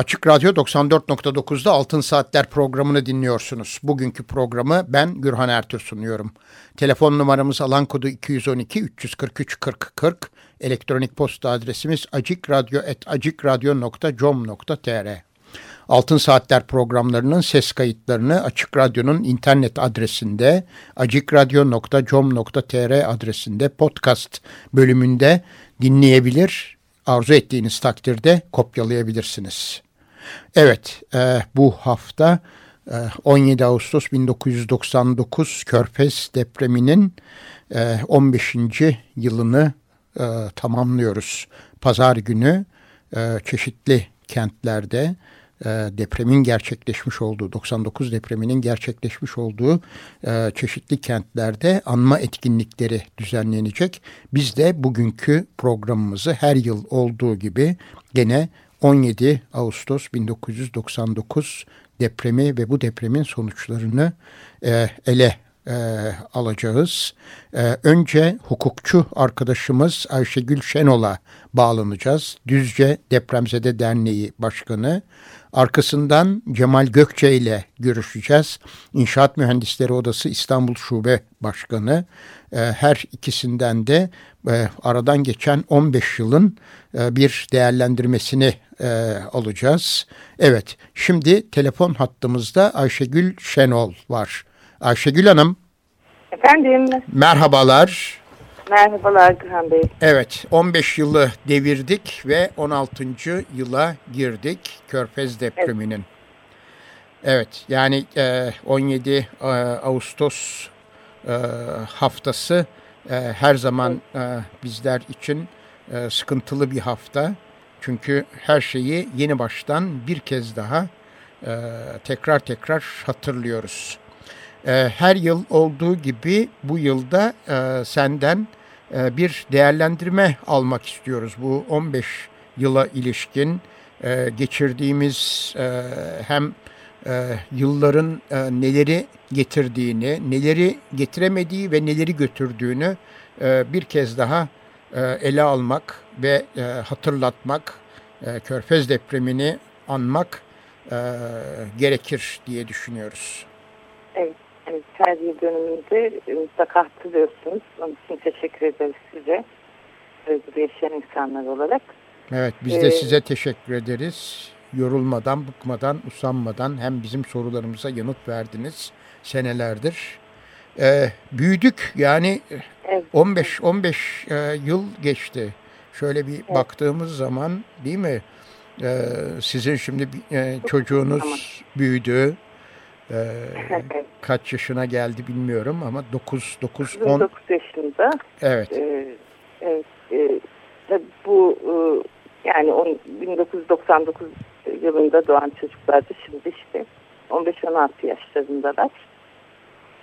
Açık Radyo 94.9'da Altın Saatler programını dinliyorsunuz. Bugünkü programı ben Gürhan Ertür sunuyorum. Telefon numaramız alan kodu 212 343 40 40. Elektronik posta adresimiz acikradyo.com.tr Altın Saatler programlarının ses kayıtlarını Açık Radyo'nun internet adresinde acikradyo.com.tr adresinde podcast bölümünde dinleyebilir, arzu ettiğiniz takdirde kopyalayabilirsiniz. Evet, e, bu hafta e, 17 Ağustos 1999 Körfez depreminin e, 15. yılını e, tamamlıyoruz. Pazar günü e, çeşitli kentlerde e, depremin gerçekleşmiş olduğu, 99 depreminin gerçekleşmiş olduğu e, çeşitli kentlerde anma etkinlikleri düzenlenecek. Biz de bugünkü programımızı her yıl olduğu gibi gene 17 Ağustos 1999 depremi ve bu depremin sonuçlarını e, ele e, alacağız. E, önce hukukçu arkadaşımız Ayşegül Şenol'a bağlanacağız. Düzce Depremzede Derneği Başkanı. Arkasından Cemal Gökçe ile görüşeceğiz. İnşaat Mühendisleri Odası İstanbul Şube Başkanı. E, her ikisinden de e, aradan geçen 15 yılın e, bir değerlendirmesini e, alacağız. Evet, şimdi telefon hattımızda Ayşegül Şenol var. Ayşegül Hanım. Efendim. Merhabalar. Merhabalar Gürhan Bey. Evet 15 yılı devirdik ve 16. yıla girdik Körfez depreminin. Evet, evet yani 17 Ağustos haftası her zaman bizler için sıkıntılı bir hafta. Çünkü her şeyi yeni baştan bir kez daha tekrar tekrar hatırlıyoruz. Her yıl olduğu gibi bu yılda senden e, bir değerlendirme almak istiyoruz. Bu 15 yıla ilişkin e, geçirdiğimiz e, hem yılların neleri getirdiğini, neleri getiremediği ve neleri götürdüğünü bir kez daha ele almak ve hatırlatmak, Körfez depremini anmak gerekir diye düşünüyoruz. Evet. Evet, her yıl dönümünde mutlaka hatırlıyorsunuz. Onun için teşekkür ederiz size. Burada yaşayan insanlar olarak. Evet, biz de ee, size teşekkür ederiz. Yorulmadan, bıkmadan, usanmadan hem bizim sorularımıza yanıt verdiniz senelerdir. Ee, büyüdük yani evet. 15 15 e, yıl geçti. Şöyle bir evet. baktığımız zaman değil mi? Ee, sizin şimdi e, çocuğunuz büyüdü. Ee, kaç yaşına geldi bilmiyorum ama 9 9 10 9 yaşında. Evet. Ee, evet. E, bu e, yani on, 1999 yılında doğan çocuklardı şimdi işte 15-16 yaşlarındalar.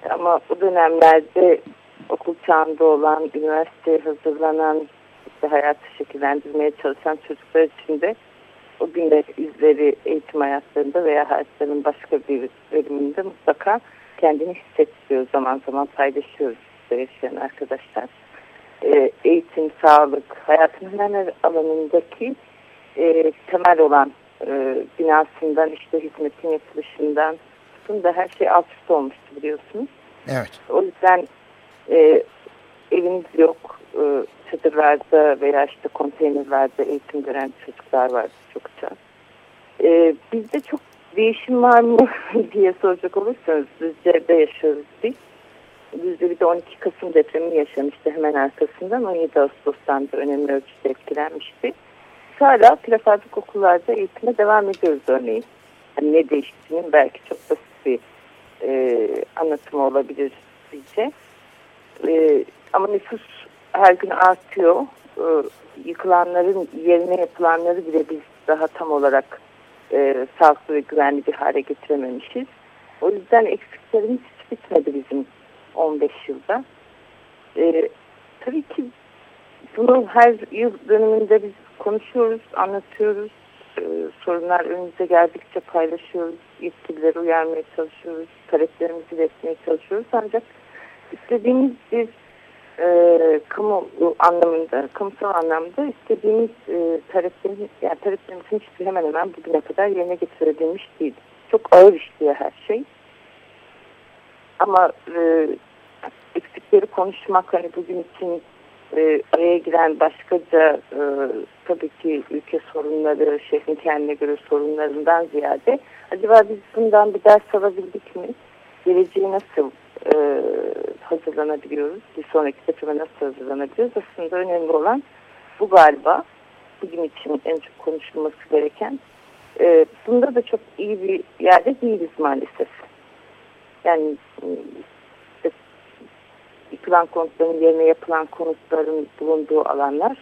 Ama o dönemlerde okul çağında olan, üniversiteye hazırlanan, işte hayatı şekillendirmeye çalışan çocuklar için de o günler izleri eğitim hayatlarında veya hayatlarının başka bir bölümünde mutlaka kendini hissettiriyor. Zaman zaman paylaşıyoruz yaşayan arkadaşlar. E, eğitim, sağlık, hayatın her alanındaki e, temel olan e, binasından işte hizmetin yapılışından tutun da her şey alt üst olmuştu biliyorsunuz. Evet. O yüzden e, eviniz yok, e, çadırlarda veya işte konteynerlerde eğitim gören çocuklar var çokça. E, bizde çok değişim var mı diye soracak olursanız Düzce'de yaşıyoruz biz. Düzce bir de 12 Kasım depremi yaşamıştı hemen arkasından 17 Ağustos'tan da önemli ölçüde etkilenmişti. Hala prefabrik okullarda eğitime devam ediyoruz örneğin. Yani ne değiştiğinin belki çok basit bir e, anlatımı olabilir bizce. E, ama nüfus her gün artıyor. E, yıkılanların yerine yapılanları bile biz daha tam olarak e, sağlıklı ve güvenli bir hale getirememişiz. O yüzden eksiklerimiz hiç bitmedi bizim 15 yılda. E, tabii ki bunu her yıl döneminde biz konuşuyoruz, anlatıyoruz. Ee, sorunlar önümüze geldikçe paylaşıyoruz. Yetkilileri uyarmaya çalışıyoruz. Taleplerimizi iletmeye çalışıyoruz. Ancak istediğimiz bir e, kamu anlamında, kamusal anlamda istediğimiz e, taleplerin, yani taleplerimizin hiçbir hemen hemen bugüne kadar yerine getirebilmiş değil. Çok ağır işliyor her şey. Ama e, eksikleri konuşmak hani bugün için e, araya giren başkaca e, tabii ki ülke sorunları, şehrin kendine göre sorunlarından ziyade acaba biz bundan bir ders alabildik mi? Geleceği nasıl e, hazırlanabiliyoruz? Bir sonraki seçime nasıl hazırlanabiliyoruz? Aslında önemli olan bu galiba. Bugün için en çok konuşulması gereken. E, bunda da çok iyi bir yerde değiliz maalesef. Yani işte, yıkılan konutların yerine yapılan konutların bulunduğu alanlar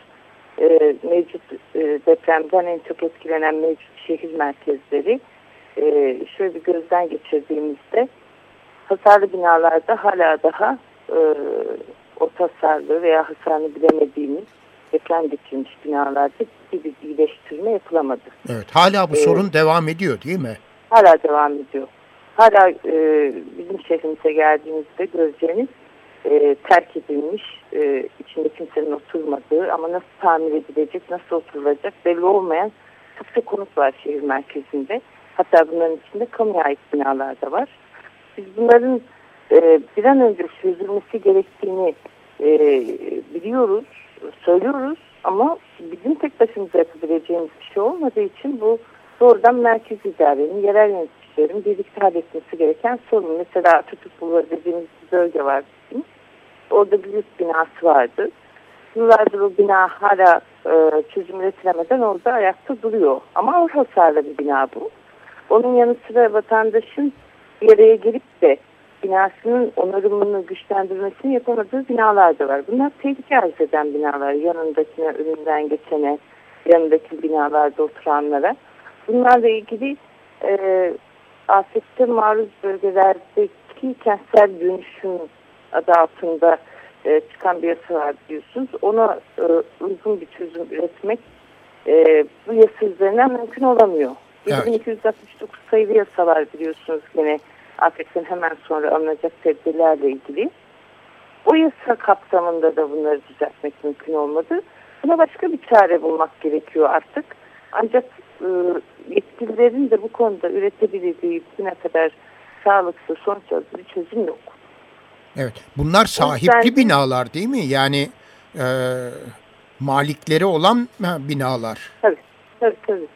e, mevcut e, depremden en çok etkilenen mevcut şehir merkezleri e, şöyle bir gözden geçirdiğimizde hasarlı binalarda hala daha e, orta hasarlı veya hasarını bilemediğimiz deprem geçirmiş binalarda bir iyileştirme yapılamadı. Evet, hala bu ee, sorun devam ediyor değil mi? Hala devam ediyor. Hala e, bizim şehrimize geldiğinizde göreceğiniz e, terk edilmiş, e, içinde kimsenin oturmadığı ama nasıl tamir edilecek, nasıl oturulacak belli olmayan çokça konut var şehir merkezinde. Hatta bunların içinde kamuya ait binalar da var. Biz bunların e, bir an önce çözülmesi gerektiğini e, biliyoruz, söylüyoruz ama bizim tek başımıza yapabileceğimiz bir şey olmadığı için bu doğrudan merkez idarenin, yerel yöneticilerin birlikte halletmesi gereken sorun. Mesela Atatürk Bulvarı dediğimiz bir bölge var bizim. Orada bir üst binası vardı. Yıllardır o bina hala e, çözüm üretilemeden orada ayakta duruyor. Ama ağır hasarlı bir bina bu. Onun yanı sıra vatandaşın bir araya gelip de binasının onarımını güçlendirmesini yapamadığı binalar da var. Bunlar tehlike arz eden binalar. Yanındakine, önünden geçene, yanındaki binalarda oturanlara. Bunlarla ilgili e, afette maruz bölgelerdeki kentsel dönüşüm adı altında e, çıkan bir yasa var biliyorsunuz. Ona e, uygun bir çözüm üretmek e, bu yasa üzerinden mümkün olamıyor. Evet. 7269 sayılı yasa var biliyorsunuz yine afetten hemen sonra alınacak tedbirlerle ilgili. O yasa kapsamında da bunları düzeltmek mümkün olmadı. Buna başka bir çare bulmak gerekiyor artık. Ancak e, yetkililerin de bu konuda üretebildiği bugüne kadar sağlıksız sonuç alıcı bir çözüm yok. Evet. Bunlar sahipli yüzden, binalar değil mi? Yani e, malikleri olan binalar. Tabii, tabii, tabii.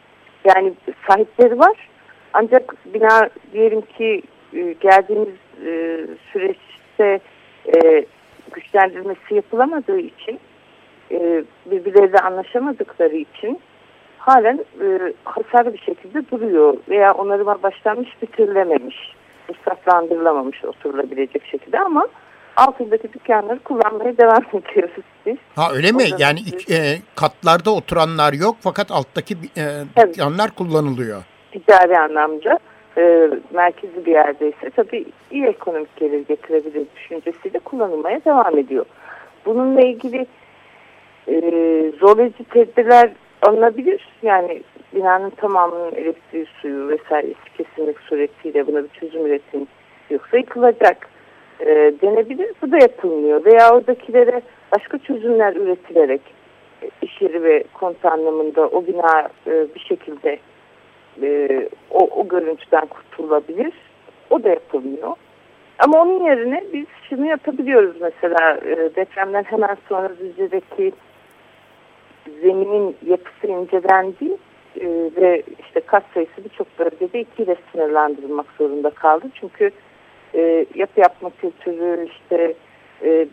Yani sahipleri var. Ancak bina diyelim ki e, geldiğimiz e, süreçte e, güçlendirmesi yapılamadığı için birbirleriyle anlaşamadıkları için halen hasarlı bir şekilde duruyor veya onarıma başlanmış bitirilememiş, ruhsatlandırılamamış oturulabilecek şekilde ama altındaki dükkanları kullanmaya devam ediyoruz biz. Ha öyle mi? yani e, katlarda oturanlar yok fakat alttaki e, dükkanlar kullanılıyor. Ticari anlamda e, merkezi bir yerdeyse tabii iyi ekonomik gelir getirebilir düşüncesiyle kullanılmaya devam ediyor. Bununla ilgili e, zorlayıcı tedbirler alınabilir. Yani binanın tamamının elektriği, suyu vesairesi kesilmek suretiyle buna bir çözüm üretin yoksa yıkılacak e, denebilir. Bu da yapılmıyor. Veya oradakilere başka çözümler üretilerek e, iş yeri ve konut anlamında o bina e, bir şekilde e, o, o görüntüden kurtulabilir. O da yapılmıyor. Ama onun yerine biz şunu yapabiliyoruz mesela e, depremden hemen sonra Düzce'deki zeminin yapısı incelendi e, ve işte kat sayısı birçok bölgede ikiyle sınırlandırılmak zorunda kaldı. Çünkü e, yapı yapma kültürü işte e, e,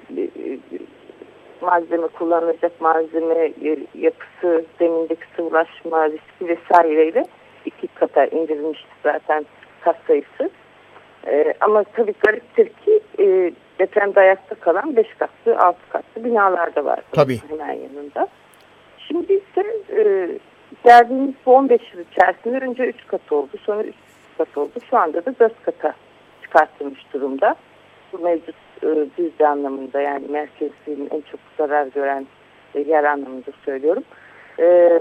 malzeme kullanılacak malzeme e, yapısı, zemindeki sıvılaşma riski vesaireyle iki kata indirilmişti zaten kat sayısı. E, ama tabii gariptir ki e, depremde ayakta kalan beş katlı, altı katlı binalar da var. Tabii. Hemen yanında. Şimdi ise e, geldiğimiz bu 15 yıl içerisinde önce 3 kat oldu, sonra 3 kat oldu. Şu anda da 4 kata çıkartılmış durumda. Bu mevcut e, düzde anlamında yani merkezinin en çok zarar gören yer anlamında söylüyorum. E,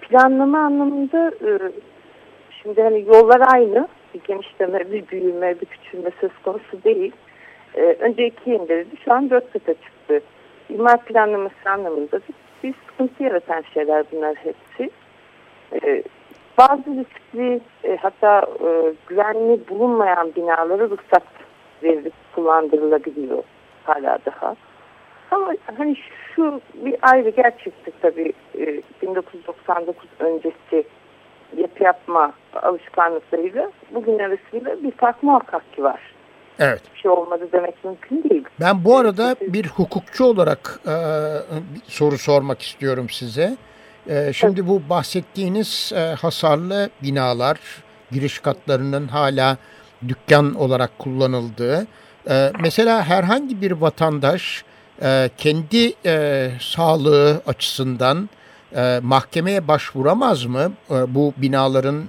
planlama anlamında e, şimdi hani yollar aynı bir genişleme, bir büyüme, bir küçülme söz konusu değil. E, önce iki indirdi, şu an dört kata çıktı. İmar planlaması anlamında bir, sıkıntı yaratan şeyler bunlar hepsi. Bazı riskli e, hatta e, güvenli bulunmayan binaları ruhsat verilip kullandırılabiliyor hala daha. Ama hani şu bir ayrı gerçeklik tabii e, 1999 öncesi yapı yapma alışkanlıklarıyla bugün arasında bir fark muhakkak ki var. Evet. Bir şey olmadı demek mümkün değil. Ben bu arada bir hukukçu olarak e, bir soru sormak istiyorum size. E, şimdi bu bahsettiğiniz e, hasarlı binalar, giriş katlarının hala dükkan olarak kullanıldığı. E, mesela herhangi bir vatandaş e, kendi sağlığı açısından mahkemeye başvuramaz mı bu binaların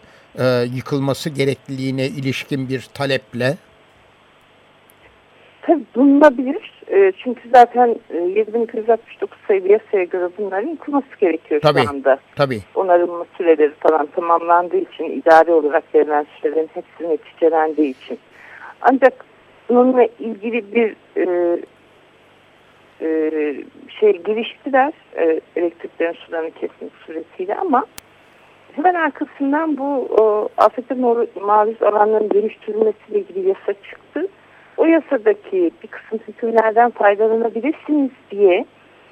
yıkılması gerekliliğine ilişkin bir taleple? Tabii bulunabilir. E, çünkü zaten e, 7269 sayılı yasaya göre bunların yıkılması gerekiyor Tabii, şu anda. Tabii. Onarılma süreleri falan tamamlandığı için, idari olarak verilen sürelerin hepsi neticelendiği için. Ancak bununla ilgili bir e, e, şey giriştiler e, elektriklerin sularını kesmek suretiyle ama hemen arkasından bu o, afete maruz alanların dönüştürülmesiyle ilgili yasa çıktı. O yasadaki bir kısım hükümlerden faydalanabilirsiniz diye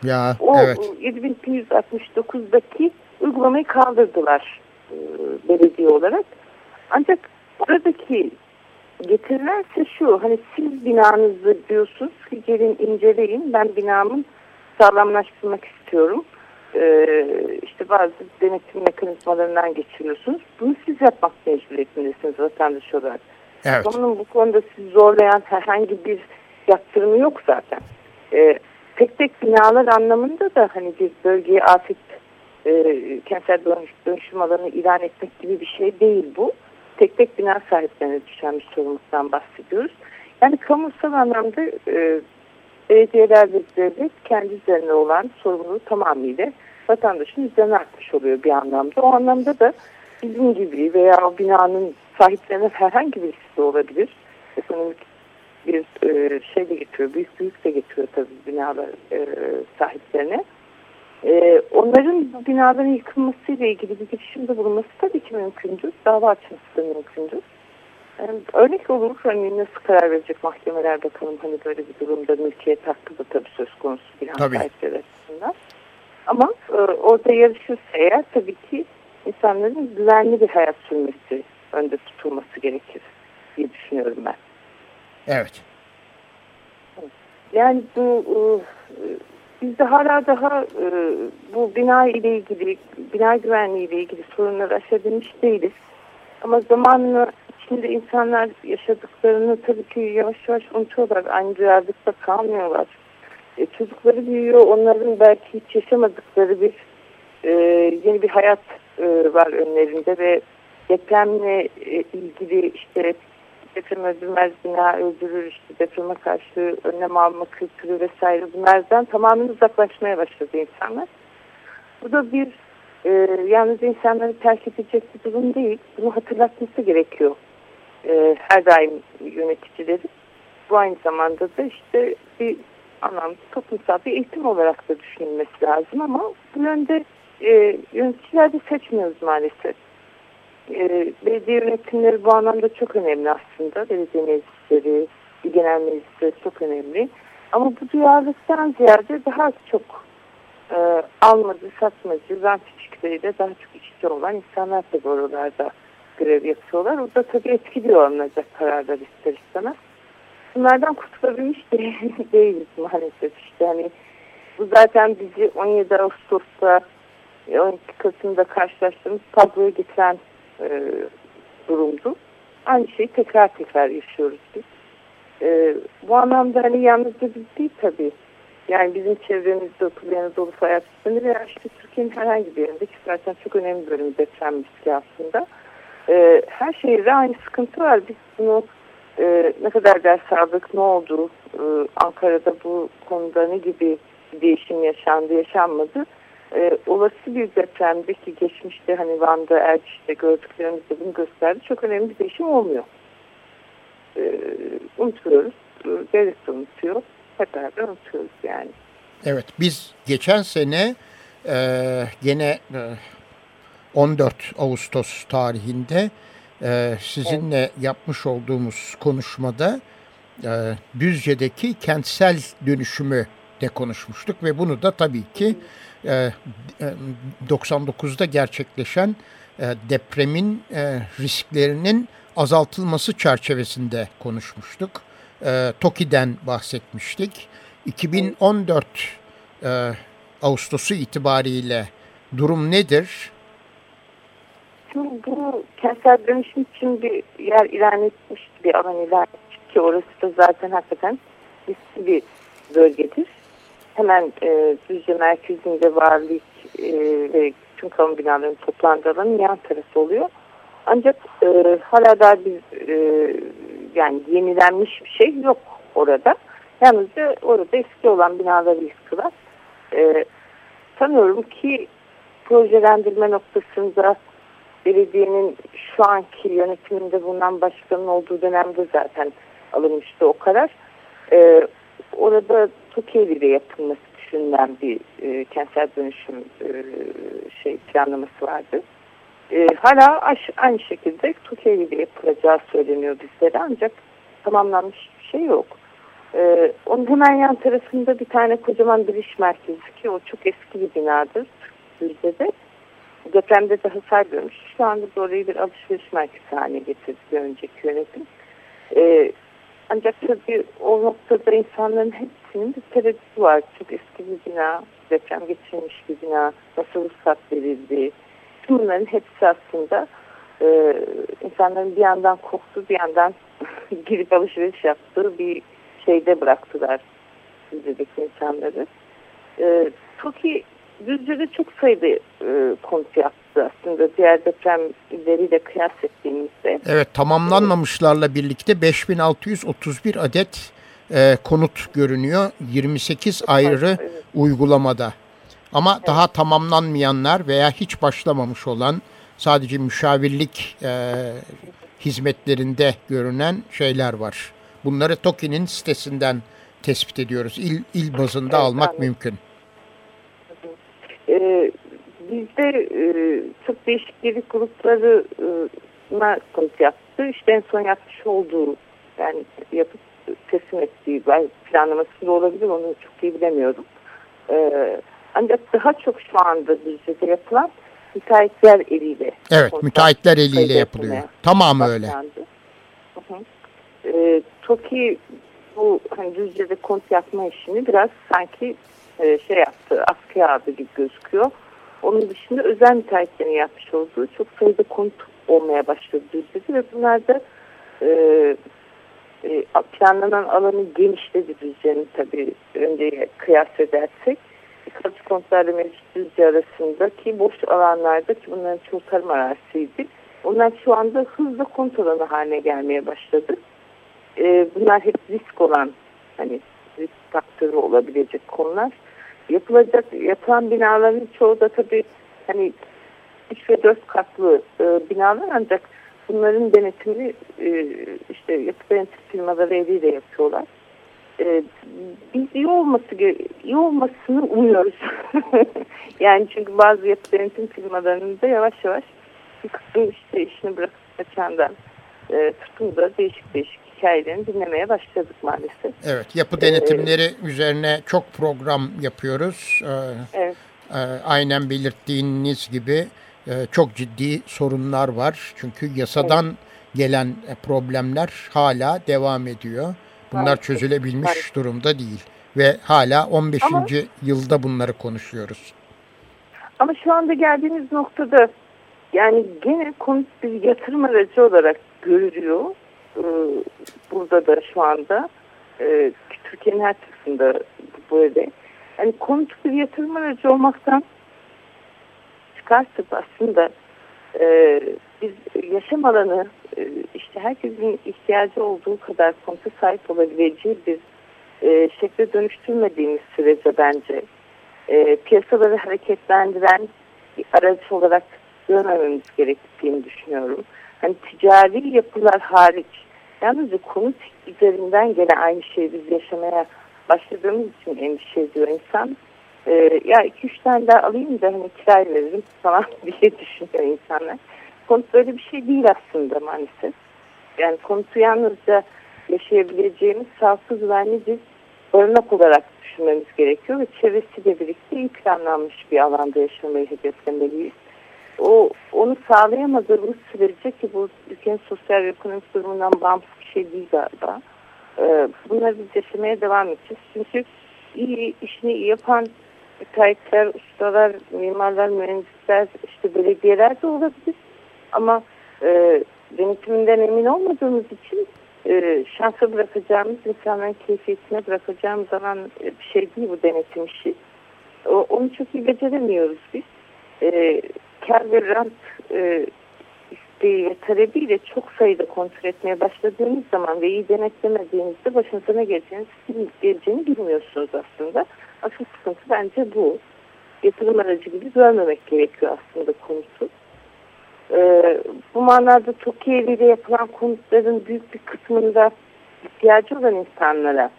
Ya o evet. 7269'daki uygulamayı kaldırdılar e, belediye olarak. Ancak buradaki getirilense şu hani siz binanızı diyorsunuz ki gelin inceleyin ben binamın sağlamlaştırmak istiyorum. Ee, işte bazı denetim mekanizmalarından geçiriyorsunuz. Bunu siz yapmak mecburiyetindesiniz vatandaş olarak. Evet. Onun bu konuda sizi zorlayan herhangi bir yaptırımı yok zaten. Ee, tek tek binalar anlamında da hani bir bölgeye afet e, kentsel dönüşüm alanı ilan etmek gibi bir şey değil bu. Tek tek bina sahiplerine düşen bir sorumluluktan bahsediyoruz. Yani kamusal anlamda e, belediyeler ve devlet kendi üzerine olan sorumluluğu tamamıyla vatandaşın üzerine atmış oluyor bir anlamda. O anlamda da bizim gibi veya o binanın sahiplerine herhangi birisi de olabilir. Ekonomik bir e, şey de getiriyor, büyük büyük de getiriyor tabii binalar e, sahiplerine. E, onların binaların yıkılmasıyla ilgili bir girişimde bulunması tabii ki mümkündür. Dava açması da mümkündür. Yani örnek olur hani nasıl karar verecek mahkemeler bakalım hani böyle bir durumda mülkiyet hakkı da tabii söz konusu Tabii. sahipleri açısından. Ama e, orada yarışırsa eğer tabii ki insanların güvenli bir hayat sürmesi önde tutulması gerekir diye düşünüyorum ben. Evet. Yani bu e, bizde hala daha e, bu bina ile ilgili, bina güvenliği ile ilgili sorunları aşabilmiş değiliz. Ama zamanla içinde insanlar yaşadıklarını tabii ki yavaş yavaş unutuyorlar. Aynı duyarlılıkta kalmıyorlar. E, çocukları büyüyor. Onların belki hiç yaşamadıkları bir e, yeni bir hayat e, var önlerinde ve depremle e, ilgili işte deprem öldürmez bina öldürür işte depreme karşı önlem alma kültürü vesaire bunlardan tamamen uzaklaşmaya başladı insanlar. Bu da bir e, yalnız insanları terk edecek bir durum değil. Bunu hatırlatması gerekiyor. E, her daim yöneticileri. Bu aynı zamanda da işte bir anlamda toplumsal bir eğitim olarak da düşünülmesi lazım ama bu yönde e, yöneticiler de seçmiyoruz maalesef. E, belediye yönetimleri bu anlamda çok önemli aslında. Belediye meclisleri, genel meclisleri çok önemli. Ama bu duyarlılıktan ziyade daha çok e, almacı, satmacı, rant ilişkileriyle daha çok işçi olan insanlar tabii oralarda görev yapıyorlar. O da tabii etkiliyor alınacak kararlar ister istemez. Bunlardan kurtulabilmiş değil, değiliz maalesef. İşte hani bu zaten bizi 17 Ağustos'ta 12 Kasım'da karşılaştığımız tabloya getiren e, durumdu. Aynı şeyi tekrar tekrar yaşıyoruz biz. E, bu anlamda hani yalnızca biz değil tabii. Yani bizim çevremizde Otulu Anadolu Fay Hapishanesi veya işte Türkiye'nin herhangi bir yerinde ki zaten çok önemli bölüm deprem riski aslında. E, her şehirde aynı sıkıntı var. Biz bunu e, ne kadar ders aldık, ne oldu, e, Ankara'da bu konuda ne gibi değişim yaşandı, yaşanmadı. E, olası bir depremde ki geçmişte hani Van'da, Erciş'te gördüklerimizde bunu gösterdi. Çok önemli bir değişim olmuyor. E, unutuyoruz. E, devlet de unutuyor. Hep beraber unutuyoruz yani. Evet biz geçen sene e, gene e, 14 Ağustos tarihinde e, sizinle evet. yapmış olduğumuz konuşmada e, Düzce'deki kentsel dönüşümü de konuşmuştuk ve bunu da tabii ki e, 99'da gerçekleşen e, depremin e, risklerinin azaltılması çerçevesinde konuşmuştuk. E, TOKİ'den bahsetmiştik. 2014 e, Ağustos'u itibariyle durum nedir? Şimdi bu kentsel dönüşüm için bir yer ilan etmiş, bir alan ilan etmiş ki orası da zaten hakikaten riskli bir bölgedir. Hemen e, Düzce merkezinde varlık e, ve tüm kamu binalarının toplandığı alanın yan tarafı oluyor. Ancak e, hala daha bir e, yani yenilenmiş bir şey yok orada. Yalnızca orada eski olan binaları yıktılar. E, sanıyorum ki projelendirme noktasında belediyenin şu anki yönetiminde bulunan başkanın olduğu dönemde zaten alınmıştı o karar. E, orada Türkiye ile yapılması düşünülen bir e, kentsel dönüşüm e, şey planlaması vardı. E, hala aş, aynı şekilde Türkiye ile yapılacağı söyleniyor bizlere ancak tamamlanmış bir şey yok. E, onun hemen yan tarafında bir tane kocaman bir iş merkezi ki o çok eski bir binadır Düzce'de. Depremde de hasar görmüş. Şu anda orayı bir alışveriş merkezi haline getirdi önceki yönetim. E, ancak tabii o noktada insanların hepsinin bir tereddütü var. Çok eski bir bina, deprem geçirmiş bir bina, nasıl ruhsat verildi. Tüm bunların hepsi aslında e, insanların bir yandan korktuğu bir yandan girip alışveriş yaptığı bir şeyde bıraktılar Düzce'deki insanları. E, TOKİ Düzce'de çok sayıda e, konut yaptı aslında diğer deprem illeriyle kıyas ettiğimizde. Evet tamamlanmamışlarla birlikte 5631 adet e, konut görünüyor 28 ayrı evet. uygulamada. Ama evet. daha tamamlanmayanlar veya hiç başlamamış olan sadece müşavirlik e, hizmetlerinde görünen şeyler var. Bunları TOKİ'nin sitesinden tespit ediyoruz. İl, il bazında evet, almak anladım. mümkün. Ee, bizde e, çok değişik gelik gruplarına konut yaptı. İşte en son yapmış olduğu yani yapıp teslim ettiği planlaması da olabilir onu çok iyi bilemiyorum. Ee, ancak daha çok şu anda Düzce'de yapılan müteahhitler eliyle. Evet müteahhitler eliyle yapılıyor. Tamamı öyle. Hı hı. Ee, TOKİ bu hani Düzce'de kont yapma işini biraz sanki e, şey yaptı, askıya aldı gibi gözüküyor. Onun dışında özel müteahhitlerin yapmış olduğu çok sayıda konut olmaya başladı Düzce'de ve bunlar da e, e, planlanan alanı genişledi Düzce'nin tabii önce kıyas edersek. Kalıcı kontlarla mevcut Düzce arasındaki boş alanlarda ki bunların çoğu tarım arazisiydi. Onlar şu anda hızla kont alanı haline gelmeye başladı. E, bunlar hep risk olan hani risk faktörü olabilecek konular. Yapılacak, yapılan binaların çoğu da tabii hani 3 ve 4 katlı e, binalar ancak bunların denetimini e, işte yapı denetim firmaları eliyle yapıyorlar. E, biz iyi olması iyi olmasını umuyoruz. yani çünkü bazı yapı denetim firmalarının yavaş yavaş bir kısım işte işini bırakıp kaçandan e, tutun da değişik değişik hikayelerini dinlemeye başladık maalesef. Evet, yapı denetimleri ee, üzerine çok program yapıyoruz. Ee, evet. E, aynen belirttiğiniz gibi e, çok ciddi sorunlar var. Çünkü yasadan evet. gelen problemler hala devam ediyor. Bunlar evet. çözülebilmiş evet. durumda değil. Ve hala 15. Ama, yılda bunları konuşuyoruz. Ama şu anda geldiğimiz noktada yani gene konut bir yatırım aracı olarak görülüyor e, burada da şu anda e, Türkiye'nin her tarafında böyle. Yani konut bir yatırım aracı olmaktan çıkartıp aslında e, biz yaşam alanı e, işte herkesin ihtiyacı olduğu kadar konuta sahip olabileceği bir şekle dönüştürmediğimiz sürece bence e, piyasaları hareketlendiren bir araç olarak görmememiz gerektiğini düşünüyorum. Hani ticari yapılar hariç yalnızca konut üzerinden gene aynı şeyi biz yaşamaya başladığımız için endişe ediyor insan. Ee, ya iki üç tane daha alayım da hani kiraya veririm falan bir şey düşünüyor insanlar. Konut böyle bir şey değil aslında maalesef. Yani konutu yalnızca yaşayabileceğimiz sağlıklı güvenli bir barınak olarak düşünmemiz gerekiyor ve çevresiyle birlikte iyi planlanmış bir alanda yaşamayı hedeflemeliyiz. O, onu sağlayamadığımız sürece ki bu ülkenin sosyal ve ekonomik durumundan bağımsız bir şey değil galiba. Ee, bunları biz yaşamaya devam edeceğiz. Çünkü iyi işini iyi yapan müteahhitler, ustalar, mimarlar, mühendisler, işte belediyeler de olabilir. Ama e, denetiminden emin olmadığımız için e, şansa bırakacağımız, insanların keyfiyetine bırakacağımız zaman e, bir şey değil bu denetim işi. O, onu çok iyi beceremiyoruz biz. E, kar ve rant e, isteği ve talebiyle çok sayıda kontrol etmeye başladığınız zaman ve iyi denetlemediğinizde başınıza ne geleceğini, geleceğini bilmiyorsunuz aslında. Asıl sıkıntı bence bu. Yatırım aracı gibi görmemek gerekiyor aslında konusu. Ee, bu manada Tokyo ile yapılan konutların büyük bir kısmında ihtiyacı olan insanlara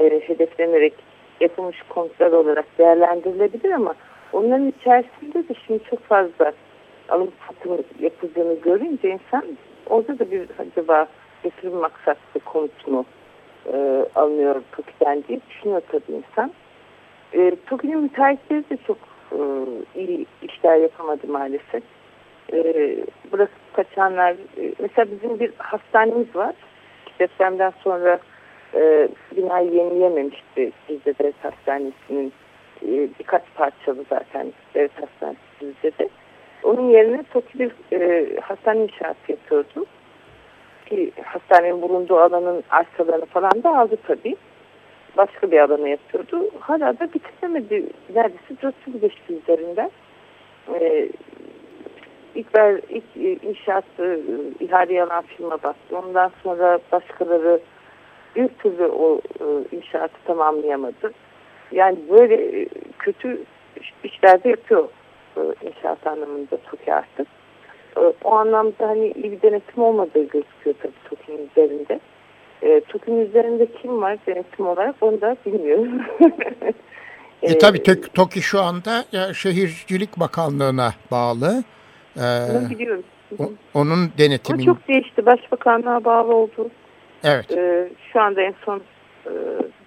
e, hedeflenerek yapılmış konutlar olarak değerlendirilebilir ama onların içerisinde de şimdi çok fazla alım satım yapıldığını görünce insan orada da bir acaba yatırım maksatlı konut mu e, alınıyor TOKİ'den diye düşünüyor tabii insan. E, TOKİ'nin müteahhitleri de çok e, iyi işler yapamadı maalesef. E, bırakıp kaçanlar, e, mesela bizim bir hastanemiz var. Depremden sonra e, binayı yenilememişti bizde devlet hastanesinin e, birkaç parçalı zaten devlet hastanesi bizde de. Onun yerine TOKİ bir e, hastane inşaatı yapıyordu. Ki hastanenin bulunduğu alanın arsalarını falan da aldı tabii. Başka bir alana yapıyordu. Hala da bitiremedi. Neredeyse 4 yıl geçti üzerinden. E, ilk, ver, ilk e, inşaatı e, ihaleye alan firma baktı. Ondan sonra başkaları bir türlü o e, inşaatı tamamlayamadı. Yani böyle e, kötü işlerde yapıyor e, inşaat anlamında TOKİ artık. E, o anlamda hani iyi bir denetim olmadığı gözüküyor tabii TOKİ'nin üzerinde. E, TOKİ'nin üzerinde kim var denetim olarak onu da bilmiyorum. e, e tabii TOKİ şu anda ya, Şehircilik Bakanlığı'na bağlı. Ee, biliyorum. O, onun denetimi. Ama çok değişti. Başbakanlığa bağlı oldu. Evet. Ee, şu anda en son e,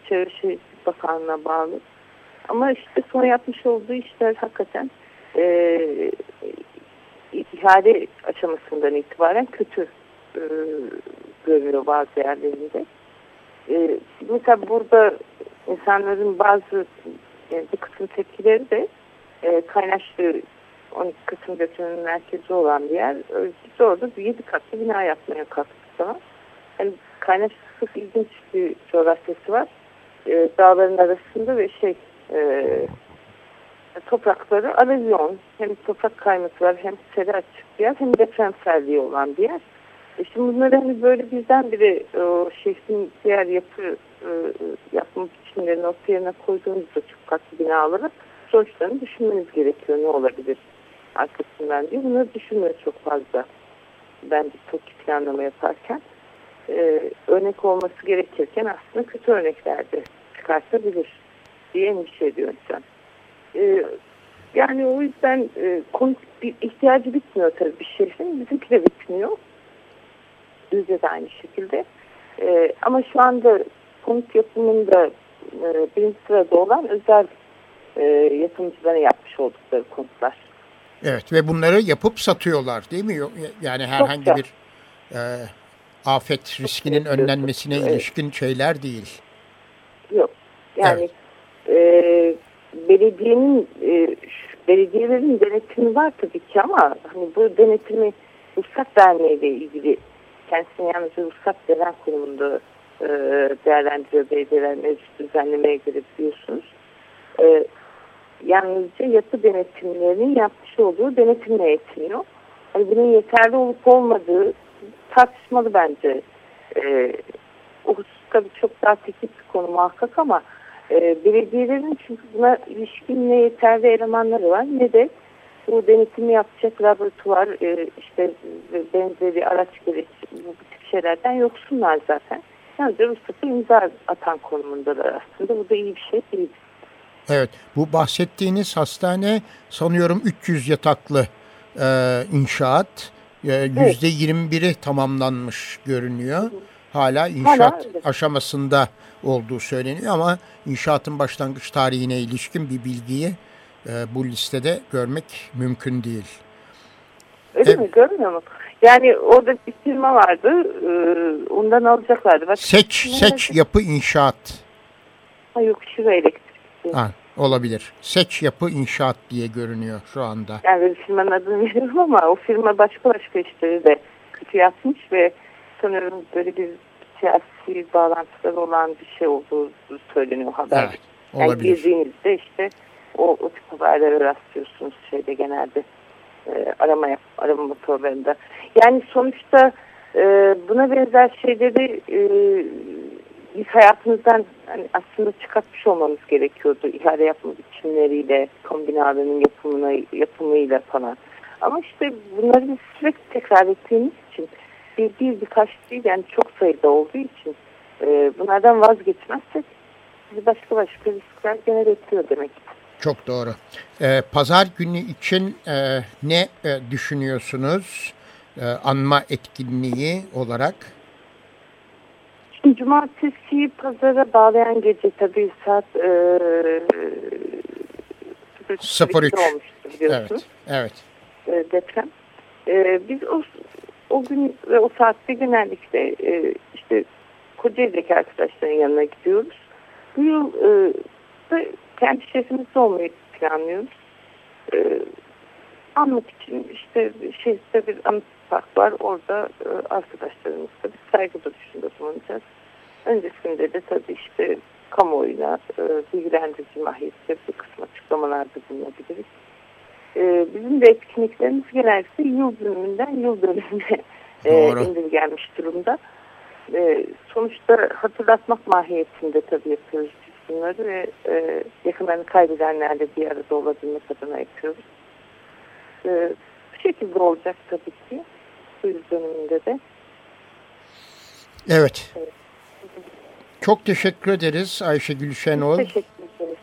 Çevre Bakanlığı'na bağlı. Ama işte son yapmış olduğu işler hakikaten e, ihale aşamasından itibaren kötü e, görünüyor bazı yerlerinde. E, mesela burada insanların bazı e, bir kısım tepkileri de e, kaynaştığı 12 Kasım göçünün merkezi olan bir yer. Biz orada bir 7 katlı bina yapmaya kalktık falan. Yani kaynaştığı ilginç bir coğrafyası var. E, dağların arasında ve şey e, toprakları alevyon. Hem toprak kayması var hem seri açık bir yer hem depremselliği olan bir yer. E şimdi bunları hani böyle birdenbire o şehrin diğer yapı e, yapma biçimlerini orta yerine koyduğunuzda çok katlı binaları sonuçlarını düşünmeniz gerekiyor. Ne olabilir arkasından diye. Bunları düşünmüyor çok fazla. Bence TOKİ planlama yaparken. E, örnek olması gerekirken aslında kötü örneklerde çıkartabilir diye endişe ediyor insan. E, yani o yüzden e, konut bir ihtiyacı bitmiyor tabii bir şehrin. Bizimki de bitmiyor. Düzce de aynı şekilde. E, ama şu anda konut yapımında e, birinci sırada olan özel e, yapımcıların yapmış oldukları konutlar. Evet ve bunları yapıp satıyorlar değil mi? Yani herhangi Çokça. bir e, afet riskinin önlenmesine evet. ilişkin şeyler değil. Yok. Yani evet. e, belediyenin e, belediyelerin denetimi var tabii ki ama hani bu denetimi ruhsat vermeyle ilgili kendisini yalnızca ruhsat veren kurumunda e, değerlendiriyor belediyeler mevcut düzenlemeye göre biliyorsunuz. E, yalnızca yapı denetimlerinin yapmış olduğu denetimle yetiniyor. Hani bunun yeterli olup olmadığı tartışmalı bence. E, o tabii çok daha teknik bir konu muhakkak ama e, belediyelerin çünkü buna ilişkin ne yeterli elemanları var ne de bu denetimi yapacak laboratuvar e, işte benzeri araç gereç bu tip şeylerden yoksunlar zaten. Yalnızca ruhsatı imza atan konumundalar aslında. Bu da iyi bir şey değil. Evet bu bahsettiğiniz hastane sanıyorum 300 yataklı e, inşaat. E, %21'i evet. tamamlanmış görünüyor. Hala inşaat Hala, evet. aşamasında olduğu söyleniyor ama inşaatın başlangıç tarihine ilişkin bir bilgiyi e, bu listede görmek mümkün değil. Öyle evet. mi? Görmüyor mu? Yani orada bir firma vardı. E, ondan alacaklardı. Bak, seç, seç yapı inşaat. Ha yok şuraya elektrik. Ha, olabilir. Seç yapı inşaat diye görünüyor şu anda. Yani firmanın adını veriyorum ama o firma başka başka işleri de kötü yapmış ve sanıyorum böyle bir siyasi bağlantıları olan bir şey olduğu söyleniyor haber. Evet, olabilir. Yani girdiğinizde işte o, o tip haberlere rastlıyorsunuz şeyde genelde e, arama yap, arama motorlarında. Yani sonuçta e, buna benzer şeyleri e, biz hayatımızdan hani aslında çıkartmış olmamız gerekiyordu. ihale yapma biçimleriyle, kombinalarının yapımına, yapımıyla falan. Ama işte bunları biz sürekli tekrar ettiğimiz için bir, bir birkaç değil yani çok sayıda olduğu için e, bunlardan vazgeçmezsek bizi başka başka riskler gene bekliyor demek. Çok doğru. Ee, pazar günü için e, ne e, düşünüyorsunuz e, anma etkinliği olarak? Şimdi cumartesi pazara bağlayan gece tabii saat e, 03 olmuştu biliyorsunuz. Evet. evet. E, deprem. E, biz o o gün ve o saatte genellikle e, işte Kocaeli'deki arkadaşların yanına gidiyoruz. Bu yıl e, da kendi şefimizde olmayı planlıyoruz. E, anmak için işte şehirde bir anıt park var. Orada e, arkadaşlarımızla bir saygı duruşunda bulunacağız. Öncesinde de tabii işte kamuoyuna e, bilgilendirici mahiyette bir kısım açıklamalarda bulunabiliriz. E, bizim de etkinliklerimiz genellikle yıl dönümünden yıl dönümüne e, indirgenmiş durumda. E, sonuçta hatırlatmak mahiyetinde tabii yapıyoruz biz bunları ve e, yakınlarını kaybedenlerle bir arada olabilmek adına yapıyoruz. E, bu şekilde olacak tabii ki. Bu yıl dönümünde de. Evet. evet. Çok teşekkür ederiz Ayşe Gülşenol. Teşekkür ederiz.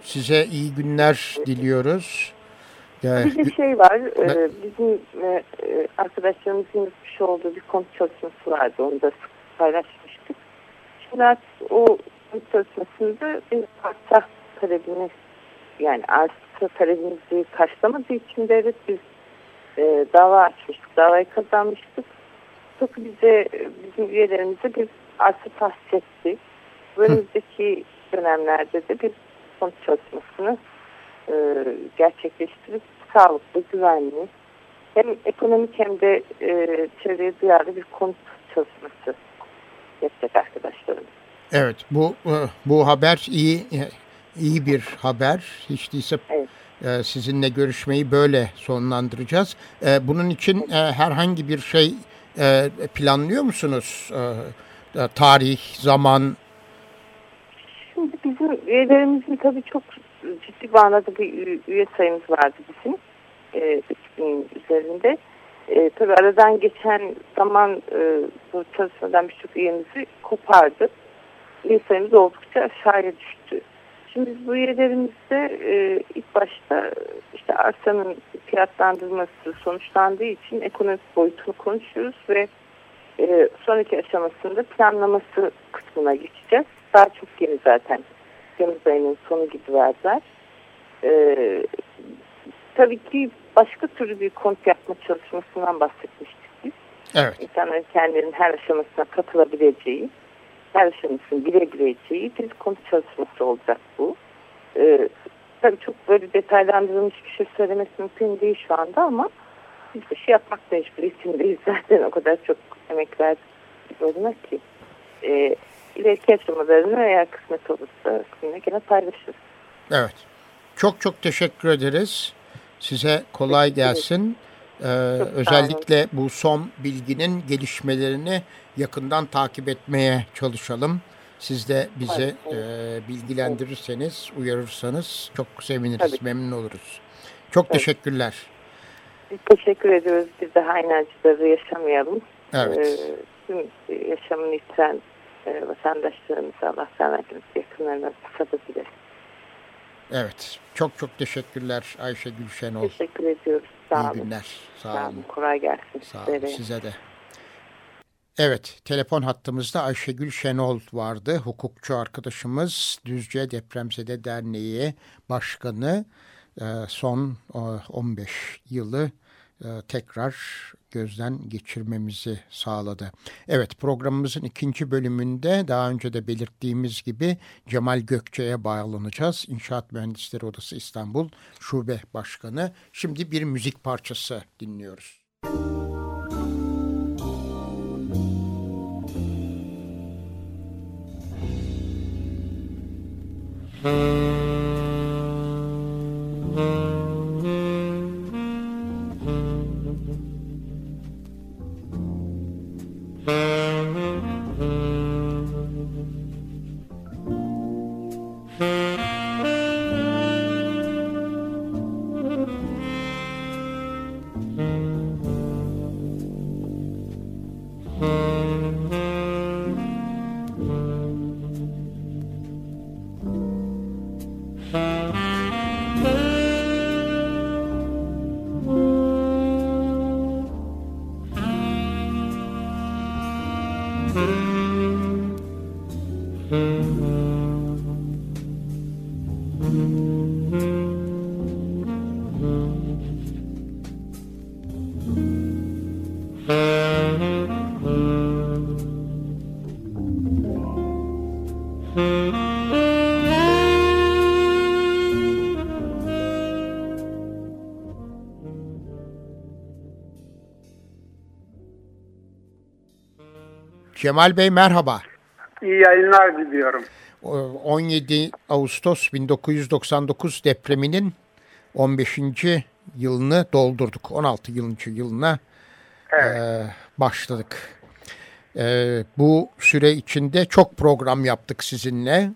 Size iyi günler diliyoruz. Bir de şey var, e, bizim e, e, arkadaşlarımızın yapmış olduğu bir konu çalışması vardı, onu da paylaşmıştık. Şimdi artık o konu çalışmasında bir parça talebini, yani arsa talebimizi karşılamadığı için devlet biz e, dava açmıştık, davayı kazanmıştık. Çok bize, bizim üyelerimize bir arsa tahsis etti. Önümüzdeki dönemlerde de bir konu çalışmasını e, gerçekleştirip sağlıklı, güvenli hem ekonomik hem de e, çevreye duyarlı bir konut çalışması yapacak arkadaşlarım. Evet bu e, bu haber iyi iyi bir haber. Hiç değilse evet. E, sizinle görüşmeyi böyle sonlandıracağız. E, bunun için herhangi bir şey planlıyor musunuz? Tarih, zaman? Şimdi bizim üyelerimizin tabii çok ciddi manada bir üye sayımız vardı bizim. E, 3000 üzerinde. E, tabii aradan geçen zaman e, bu çalışmadan birçok üyemizi kopardı. Üye sayımız oldukça aşağıya düştü. Şimdi biz bu üyelerimizde e, ilk başta işte arsanın fiyatlandırması sonuçlandığı için ekonomik boyutunu konuşuyoruz ve e, sonraki aşamasında planlaması kısmına geçeceğiz. Daha çok yeni zaten Temmuz ayının sonu gibi verdiler. Ee, tabii ki başka türlü bir kont yapma çalışmasından bahsetmiştik biz. Evet. İnsanların kendilerinin her aşamasına katılabileceği, her aşamasını bilebileceği bir kont çalışması olacak bu. Ee, tabii çok böyle detaylandırılmış bir şey söylemesi mümkün değil şu anda ama biz bir şey yapmak mecburiyetindeyiz zaten o kadar çok emek verdik bölüme ki. Ee, ileriki aşamalarını eğer kısmet olursa sizinle gene paylaşırız. Evet. Çok çok teşekkür ederiz. Size kolay gelsin. Ee, özellikle bu son bilginin gelişmelerini yakından takip etmeye çalışalım. Siz de bizi evet, e, bilgilendirirseniz, uyarırsanız çok seviniriz, Tabii. memnun oluruz. Çok evet. teşekkürler. Biz teşekkür ediyoruz. Biz de aynı acıları yaşamayalım. Evet. Ee, tüm yaşamını yitiren e, vatandaşlarımız, Allah severlerimiz, yakınlarına sabır. Evet. Çok çok teşekkürler Ayşe Gülşenol. Teşekkür ediyoruz. Sağ İyi olun. günler. Sağ, Sağ olun. Kolay gelsin Sağ olun. Size de. Evet, telefon hattımızda Ayşegül Şenol vardı. Hukukçu arkadaşımız Düzce Depremzede Derneği Başkanı. Ee, son 15 e, yılı e, tekrar gözden geçirmemizi sağladı. Evet programımızın ikinci bölümünde daha önce de belirttiğimiz gibi Cemal Gökçe'ye bağlanacağız. İnşaat Mühendisleri Odası İstanbul Şube Başkanı. Şimdi bir müzik parçası dinliyoruz. Müzik Cemal Bey merhaba. İyi yayınlar diliyorum. 17 Ağustos 1999 depreminin 15. yılını doldurduk. 16 yılıncı yılına evet. e, başladık. E, bu süre içinde çok program yaptık sizinle.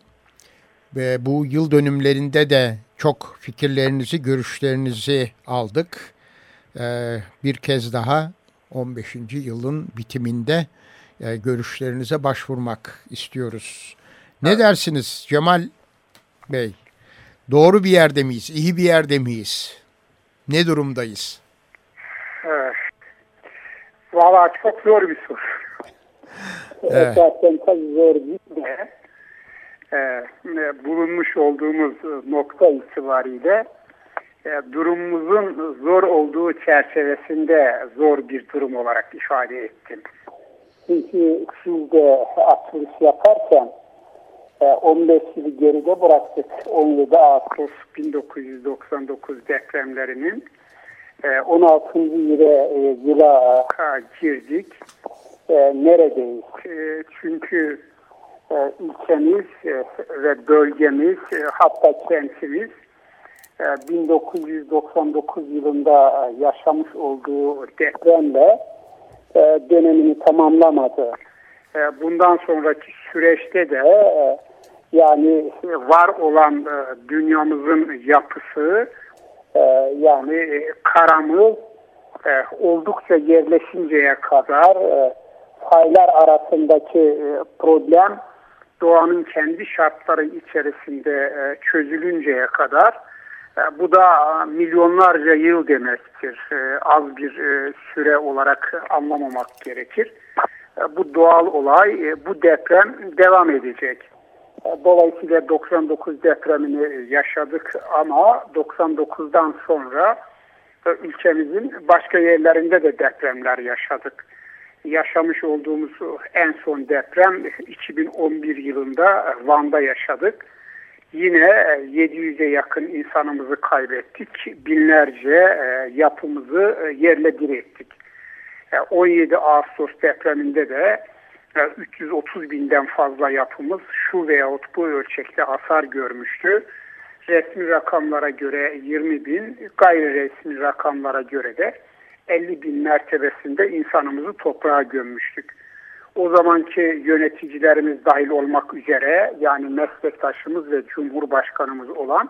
Ve bu yıl dönümlerinde de çok fikirlerinizi, görüşlerinizi aldık. E, bir kez daha 15. yılın bitiminde e, görüşlerinize başvurmak istiyoruz. Ne evet. dersiniz Cemal Bey? Doğru bir yerde miyiz? İyi bir yerde miyiz? Ne durumdayız? Evet. Valla çok zor bir soru. Evet. Zaten tabii zor değil de e, bulunmuş olduğumuz nokta itibariyle e, durumumuzun zor olduğu çerçevesinde zor bir durum olarak ifade ettim. Çünkü siz de açılış yaparken 15 e, yılı geride bıraktık. 17 Ağustos 1999 depremlerinin 16. E, yıla, e, yıla girdik. Neredeyiz? Çünkü ülkemiz ve bölgemiz hatta kentimiz 1999 yılında yaşamış olduğu depremle e, dönemini tamamlamadı. E, bundan sonraki süreçte de e, yani var olan dünyamızın yapısı yani karamız oldukça yerleşinceye kadar faylar arasındaki problem doğanın kendi şartları içerisinde çözülünceye kadar e, bu da e, milyonlarca yıl demektir. E, az bir süre olarak anlamamak gerekir. Bu doğal olay, bu deprem devam edecek. Dolayısıyla 99 depremini yaşadık ama 99'dan sonra ülkemizin başka yerlerinde de depremler yaşadık. Yaşamış olduğumuz en son deprem 2011 yılında Van'da yaşadık yine 700'e yakın insanımızı kaybettik. Binlerce e, yapımızı e, yerle bir ettik. 17 e, Ağustos depreminde de 330 binden fazla yapımız şu veyahut bu ölçekte hasar görmüştü. Resmi rakamlara göre 20 bin, gayri resmi rakamlara göre de 50 bin mertebesinde insanımızı toprağa gömmüştük. O zamanki yöneticilerimiz dahil olmak üzere yani meslektaşımız ve Cumhurbaşkanımız olan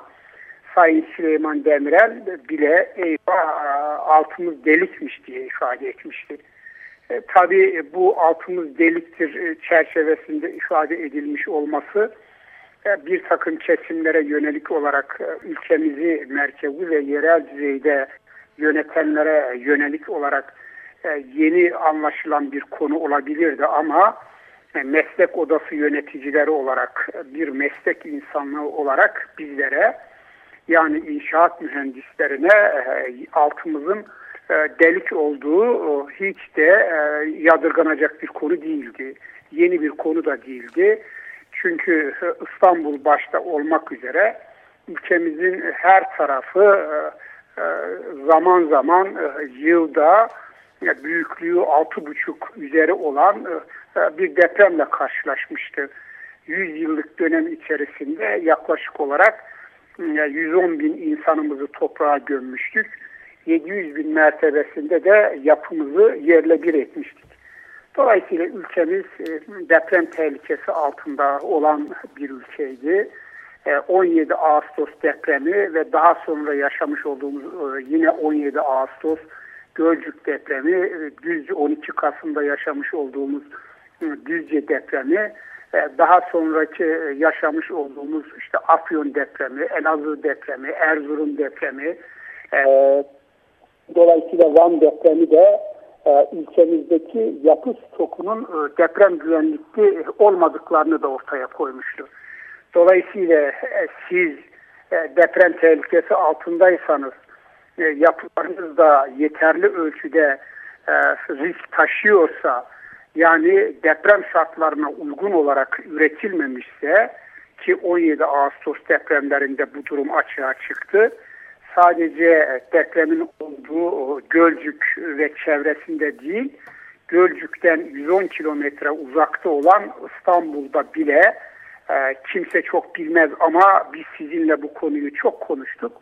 Sayın Süleyman Demirel bile eyvah altımız delikmiş diye ifade etmişti. E, tabii bu altımız deliktir e, çerçevesinde ifade edilmiş olması e, bir takım kesimlere yönelik olarak e, ülkemizi merkezi ve yerel düzeyde yönetenlere yönelik olarak yeni anlaşılan bir konu olabilirdi ama meslek odası yöneticileri olarak bir meslek insanlığı olarak bizlere yani inşaat mühendislerine altımızın delik olduğu hiç de yadırganacak bir konu değildi. Yeni bir konu da değildi. Çünkü İstanbul başta olmak üzere ülkemizin her tarafı e, zaman zaman e, yılda büyüklüğü 6,5 üzeri olan e, bir depremle karşılaşmıştı. 100 yıllık dönem içerisinde yaklaşık olarak 110 bin insanımızı toprağa gömmüştük. 700 bin mertebesinde de yapımızı yerle bir etmiştik. Dolayısıyla ülkemiz deprem tehlikesi altında olan bir ülkeydi. 17 Ağustos depremi ve daha sonra yaşamış olduğumuz yine 17 Ağustos Gölcük depremi, Düzce 12 Kasım'da yaşamış olduğumuz Düzce depremi, daha sonraki yaşamış olduğumuz işte Afyon depremi, Elazığ depremi, Erzurum depremi, dolayısıyla Van depremi de ülkemizdeki yapı stokunun deprem güvenlikli olmadıklarını da ortaya koymuştu. Dolayısıyla e, siz e, deprem tehlikesi altındaysanız e, yapılarınız da yeterli ölçüde risk taşıyorsa yani deprem şartlarına uygun olarak üretilmemişse ki 17 Ağustos depremlerinde bu durum açığa çıktı. Sadece depremin olduğu Gölcük ve çevresinde değil, Gölcük'ten 110 kilometre uzakta olan İstanbul'da bile e, kimse çok bilmez ama biz sizinle bu konuyu çok konuştuk.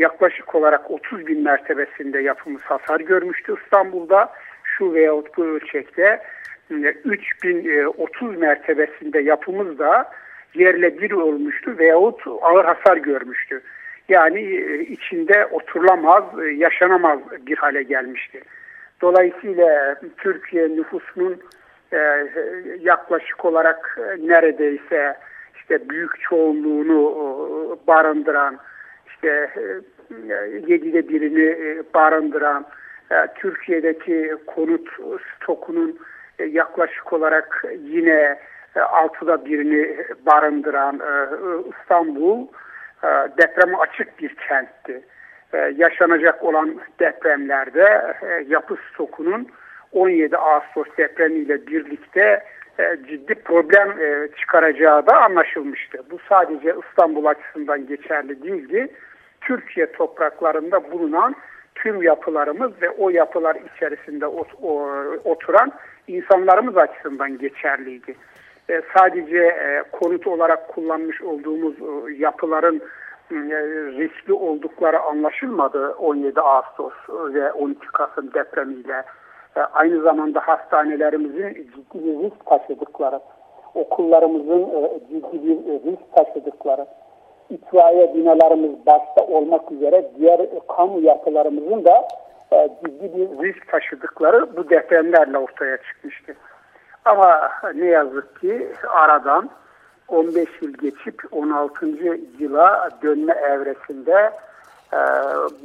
Yaklaşık olarak 30 bin mertebesinde yapımız hasar görmüştü İstanbul'da. Şu veyahut bu ölçekte 3030 e, mertebesinde yapımız da yerle bir olmuştu veyahut ağır hasar görmüştü. Yani e, içinde oturulamaz, yaşanamaz bir hale gelmişti. Dolayısıyla Türkiye nüfusunun e, yaklaşık olarak e, neredeyse işte büyük çoğunluğunu e, barındıran işte yedide birini barındıran Türkiye'deki konut stokunun yaklaşık olarak yine altıda birini barındıran İstanbul depreme açık bir kentti. Yaşanacak olan depremlerde yapı stokunun 17 Ağustos depremiyle birlikte e, ciddi problem e, çıkaracağı da anlaşılmıştı. Bu sadece İstanbul açısından geçerli değildi. Türkiye topraklarında bulunan tüm yapılarımız ve o yapılar içerisinde oturan insanlarımız açısından geçerliydi. E, sadece konut olarak kullanmış olduğumuz yapıların riskli oldukları anlaşılmadı. 17 Ağustos ve 12 Kasım depremiyle. E, aynı zamanda hastanelerimizin ciddi bir risk taşıdıkları, okullarımızın e, ciddi bir e, risk taşıdıkları, itfaiye binalarımız başta olmak üzere diğer kamu yapılarımızın da ciddi bir risk taşıdıkları bu depremlerle ortaya çıkmıştı. Ama ne yazık ki aradan 15 yıl geçip 16. yıla dönme evresinde ee,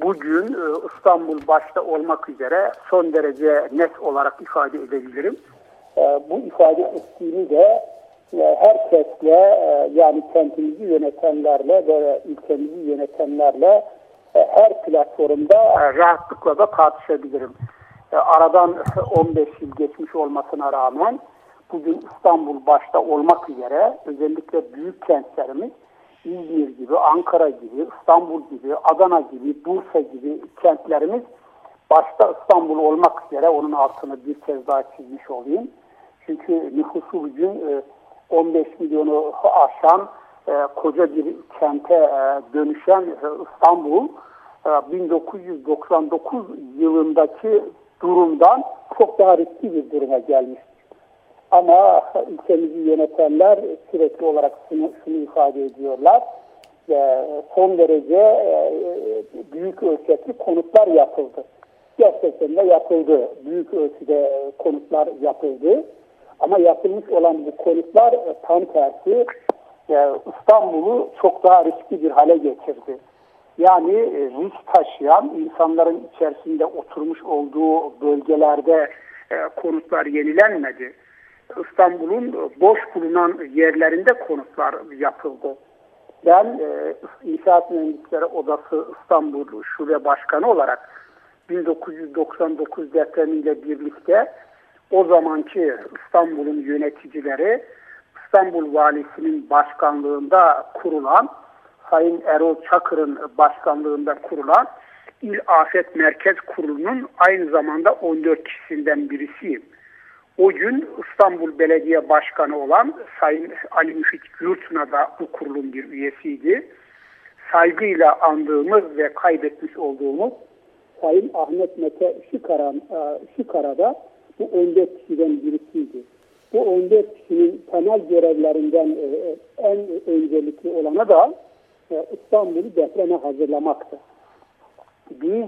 bugün e, İstanbul başta olmak üzere son derece net olarak ifade edebilirim. Bu ifade ettiğini de e, herkesle e, yani kentimizi yönetenlerle ve ülkemizi yönetenlerle her platformda rahatlıkla da tartışabilirim. Aradan 15 yıl geçmiş olmasına rağmen bugün İstanbul başta olmak üzere özellikle büyük kentlerimiz İzmir gibi, Ankara gibi, İstanbul gibi, Adana gibi, Bursa gibi kentlerimiz başta İstanbul olmak üzere onun altını bir kez daha çizmiş olayım. Çünkü nüfusu bugün 15 e, milyonu aşan e, koca bir kente e, dönüşen İstanbul 1999 yılındaki durumdan çok daha riskli bir duruma gelmiştir. Ama ülkemizi yönetenler sürekli olarak şunu, şunu ifade ediyorlar. Ve son derece e, büyük ölçekli konutlar yapıldı. Gerçekten de yapıldı. Büyük ölçüde konutlar yapıldı. Ama yapılmış olan bu konutlar e, tam tersi e, İstanbul'u çok daha riskli bir hale getirdi. Yani risk taşıyan insanların içerisinde oturmuş olduğu bölgelerde konutlar yenilenmedi İstanbul'un boş bulunan yerlerinde konutlar yapıldı. Ben e, İnşaat Mühendisleri Odası İstanbul Şube Başkanı olarak 1999 depremiyle birlikte o zamanki İstanbul'un yöneticileri İstanbul Valisi'nin başkanlığında kurulan Sayın Erol Çakır'ın başkanlığında kurulan İl Afet Merkez Kurulu'nun aynı zamanda 14 kişisinden birisiyim. O gün İstanbul Belediye Başkanı olan Sayın Ali Müfit Yurtuna da bu kurulun bir üyesiydi. Saygıyla andığımız ve kaybetmiş olduğumuz Sayın Ahmet Mete Şıkara, Şıkara da bu 14 kişiden birisiydi. Bu 14 kişinin temel görevlerinden e, e, en öncelikli olanı da e, İstanbul'u depreme hazırlamaktı. Biz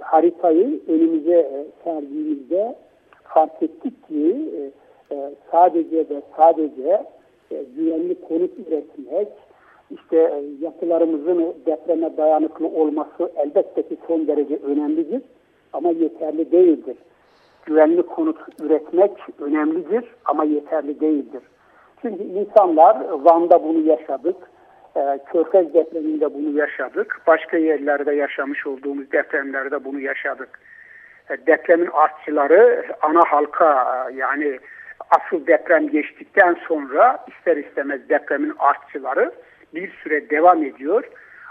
haritayı önümüze serdiğimizde fark ettik ki sadece ve sadece güvenli konut üretmek, işte yapılarımızın depreme dayanıklı olması elbette ki son derece önemlidir ama yeterli değildir. Güvenli konut üretmek önemlidir ama yeterli değildir. Çünkü insanlar Van'da bunu yaşadık, e, Körfez depreminde bunu yaşadık, başka yerlerde yaşamış olduğumuz depremlerde bunu yaşadık depremin artçıları ana halka yani asıl deprem geçtikten sonra ister istemez depremin artçıları bir süre devam ediyor.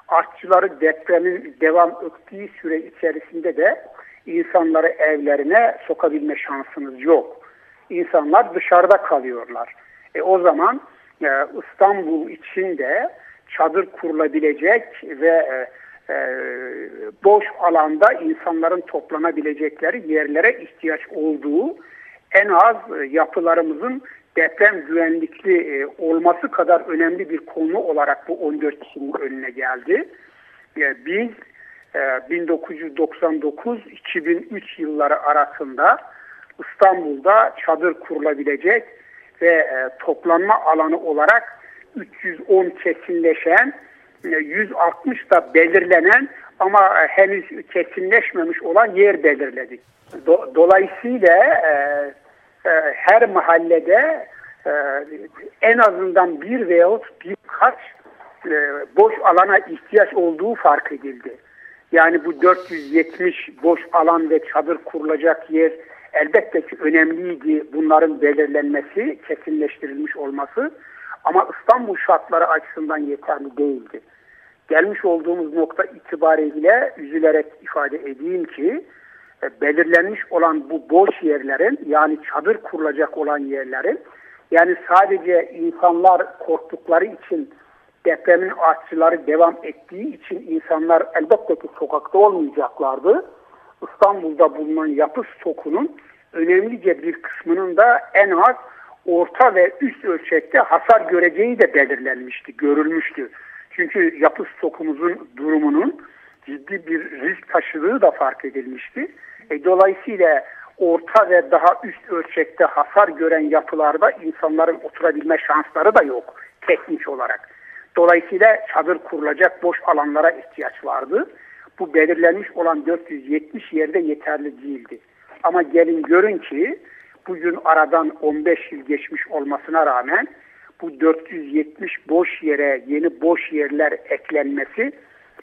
Artçıları depremin devam ettiği süre içerisinde de insanları evlerine sokabilme şansınız yok. İnsanlar dışarıda kalıyorlar. E o zaman e, İstanbul içinde çadır kurulabilecek ve e, e, boş alanda insanların toplanabilecekleri yerlere ihtiyaç olduğu en az yapılarımızın deprem güvenlikli e, olması kadar önemli bir konu olarak bu 14 kişinin önüne geldi. E, biz 1999-2003 yılları arasında İstanbul'da çadır kurulabilecek ve toplanma alanı olarak 310 kesinleşen 160 da belirlenen ama henüz kesinleşmemiş olan yer belirledik. Do dolayısıyla e, e, her mahallede e, en azından bir veyahut birkaç e, boş alana ihtiyaç olduğu fark edildi. Yani bu 470 boş alan ve çadır kurulacak yer elbette ki önemliydi bunların belirlenmesi, kesinleştirilmiş olması. Ama İstanbul şartları açısından yeterli değildi. Gelmiş olduğumuz nokta itibariyle üzülerek ifade edeyim ki e, belirlenmiş olan bu boş yerlerin yani çadır kurulacak olan yerlerin yani sadece insanlar korktukları için depremin artçıları devam ettiği için insanlar elbette ki sokakta olmayacaklardı. İstanbul'da bulunan yapı stokunun önemlice bir kısmının da en az orta ve üst ölçekte hasar göreceği de belirlenmişti, görülmüştü. Çünkü yapı stokumuzun durumunun ciddi bir risk taşıdığı da fark edilmişti. E, dolayısıyla orta ve daha üst ölçekte hasar gören yapılarda insanların oturabilme şansları da yok teknik olarak. Dolayısıyla çadır kurulacak boş alanlara ihtiyaç vardı. Bu belirlenmiş olan 470 yerde yeterli değildi. Ama gelin görün ki bugün aradan 15 yıl geçmiş olmasına rağmen bu 470 boş yere yeni boş yerler eklenmesi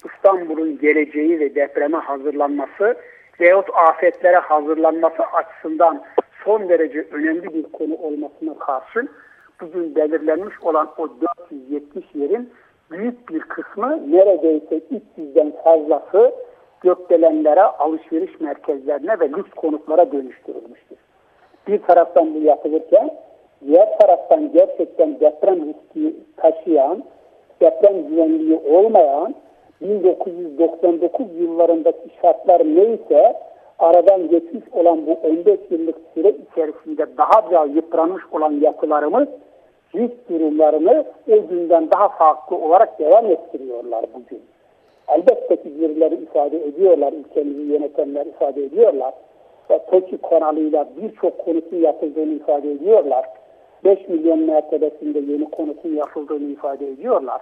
İstanbul'un geleceği ve depreme hazırlanması veyahut afetlere hazırlanması açısından son derece önemli bir konu olmasına karşın bugün belirlenmiş olan o 470 yerin büyük bir kısmı neredeyse 300'den fazlası gökdelenlere, alışveriş merkezlerine ve lüks konutlara dönüştürülmüştür. Bir taraftan bu yapılırken diğer taraftan gerçekten deprem riski taşıyan, deprem güvenliği olmayan 1999 yıllarındaki şartlar neyse aradan geçmiş olan bu 15 yıllık süre içerisinde daha da yıpranmış olan yapılarımız risk durumlarını o günden daha farklı olarak devam ettiriyorlar bugün. Elbette ki birileri ifade ediyorlar, ülkemizi yönetenler ifade ediyorlar. Ve TOKİ kanalıyla birçok konutun yapıldığını ifade ediyorlar. 5 milyon mertebesinde yeni konutun yapıldığını ifade ediyorlar.